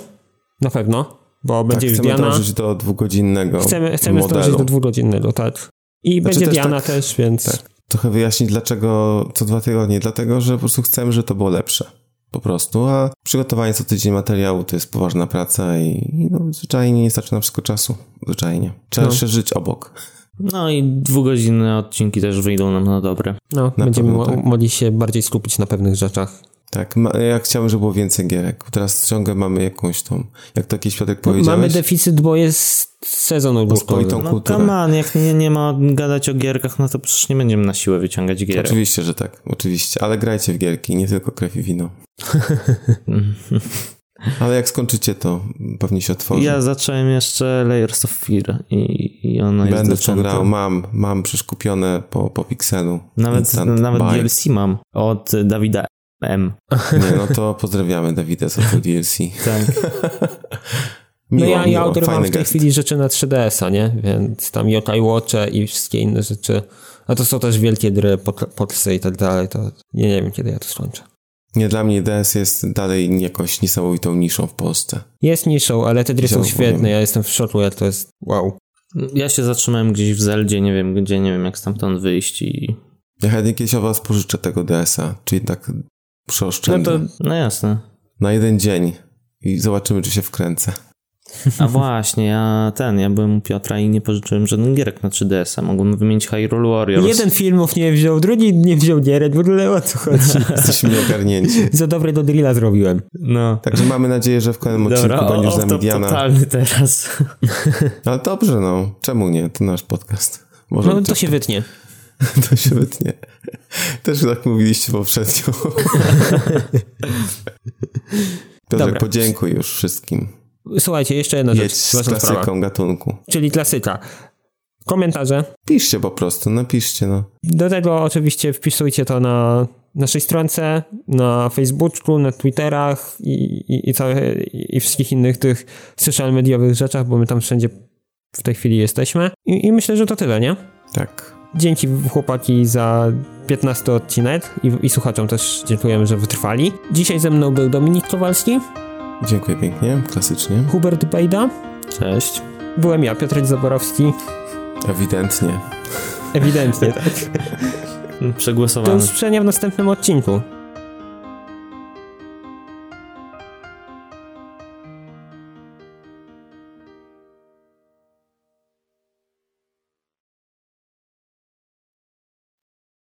na pewno, bo tak, będzie już chcemy Diana. dążyć do dwugodzinnego Chcemy, chcemy modelu. zdążyć do dwugodzinnego, tak. I Znaczy będzie też Diana tak- też, więc tak. Trochę wyjaśnić, dlaczego co dwa tygodnie. Dlatego, że po prostu chcemy, żeby to było lepsze. Po prostu. A przygotowanie co tydzień materiału to jest poważna praca i, i no, zwyczajnie nie starczy na wszystko czasu. Zwyczajnie. Trzeba No. żyć obok. No i dwugodzinne odcinki też wyjdą nam na dobre. no, Na będziemy pewno tak. mogli się bardziej skupić na pewnych rzeczach. Tak, ja chciałbym, żeby było więcej gierek. Teraz ciągle mamy jakąś tą, jak to jakiś Piotrek powiedziałeś. Mamy deficyt, bo jest sezon ogórkowy. No kulturę. come on, jak nie, nie ma gadać o gierkach, no to przecież nie będziemy na siłę wyciągać gierek. Oczywiście, że tak, oczywiście, ale grajcie w gierki, nie tylko krew i wino. Ale jak skończycie, to pewnie się otworzy. Ja zacząłem jeszcze Layers of Fear i, i ono jest Będę w to doczęte. grał, mam, mam przecież kupione po, po Pixelu. Nawet, Instant nawet buy. DLC mam od Dawida M. Nie, no to pozdrawiamy Dawida za to DLC. Tak. No Miło, ja, ja miło, odrywam fajny w tej gest. chwili rzeczy na 3DS-a, nie? Więc tam Yokai Watche i wszystkie inne rzeczy. A to są też wielkie gry, pot- potsy i tak dalej. To nie, nie wiem, kiedy ja to skończę. Nie, dla mnie DS jest dalej jakoś niesamowitą niszą w Polsce. Jest niszą, ale te gry są świetne. powiem. Ja jestem w szoku, jak to jest wow. Ja się zatrzymałem gdzieś w Zeldzie, nie wiem gdzie, nie wiem jak stamtąd wyjść i... Ja chętnie kiedyś o was pożyczę tego DS-a, czyli tak No przeoszczędzę. to No jasne. Na jeden dzień i zobaczymy, czy się wkręcę. A właśnie, ja ten, ja byłem u Piotra i nie pożyczyłem żadnych gierek na 3DS-a. Mogłem wymienić Hyrule Warriors. jeden filmów nie wziął, drugi nie wziął gierek. W ogóle o co chodzi? Jesteśmy nieogarnięci. Za dobre do drilla zrobiłem. No. Także mamy nadzieję, że w kolejnym odcinku Dobra, będzie już o, z nami to Diana. totalny teraz. Ale dobrze, no. Czemu nie? To nasz podcast. Może No to się wytnie. to się wytnie. Też tak mówiliście poprzednio. Dobrze, Dobra. podziękuj już wszystkim. Słuchajcie, jeszcze jedna Jedź rzecz. z ważna sprawa. klasyką gatunku. Czyli klasyka. Komentarze. Piszcie po prostu, napiszcie, no. Do tego oczywiście wpisujcie to na naszej stronce, na Facebooku, na Twitterach i, i, i, całe, i wszystkich innych tych social mediowych rzeczach, bo my tam wszędzie w tej chwili jesteśmy. I, i myślę, że to tyle, nie? Tak. Dzięki chłopaki za 15 odcinek i, i słuchaczom też dziękujemy, że wytrwali. Dzisiaj ze mną był Dominik Kowalski, Dziękuję pięknie, klasycznie. Hubert Bejda, Cześć. byłem ja, Piotrek Zaborowski. Ewidentnie. Ewidentnie, tak. Do Przegłosowany. usłyszenia w następnym odcinku.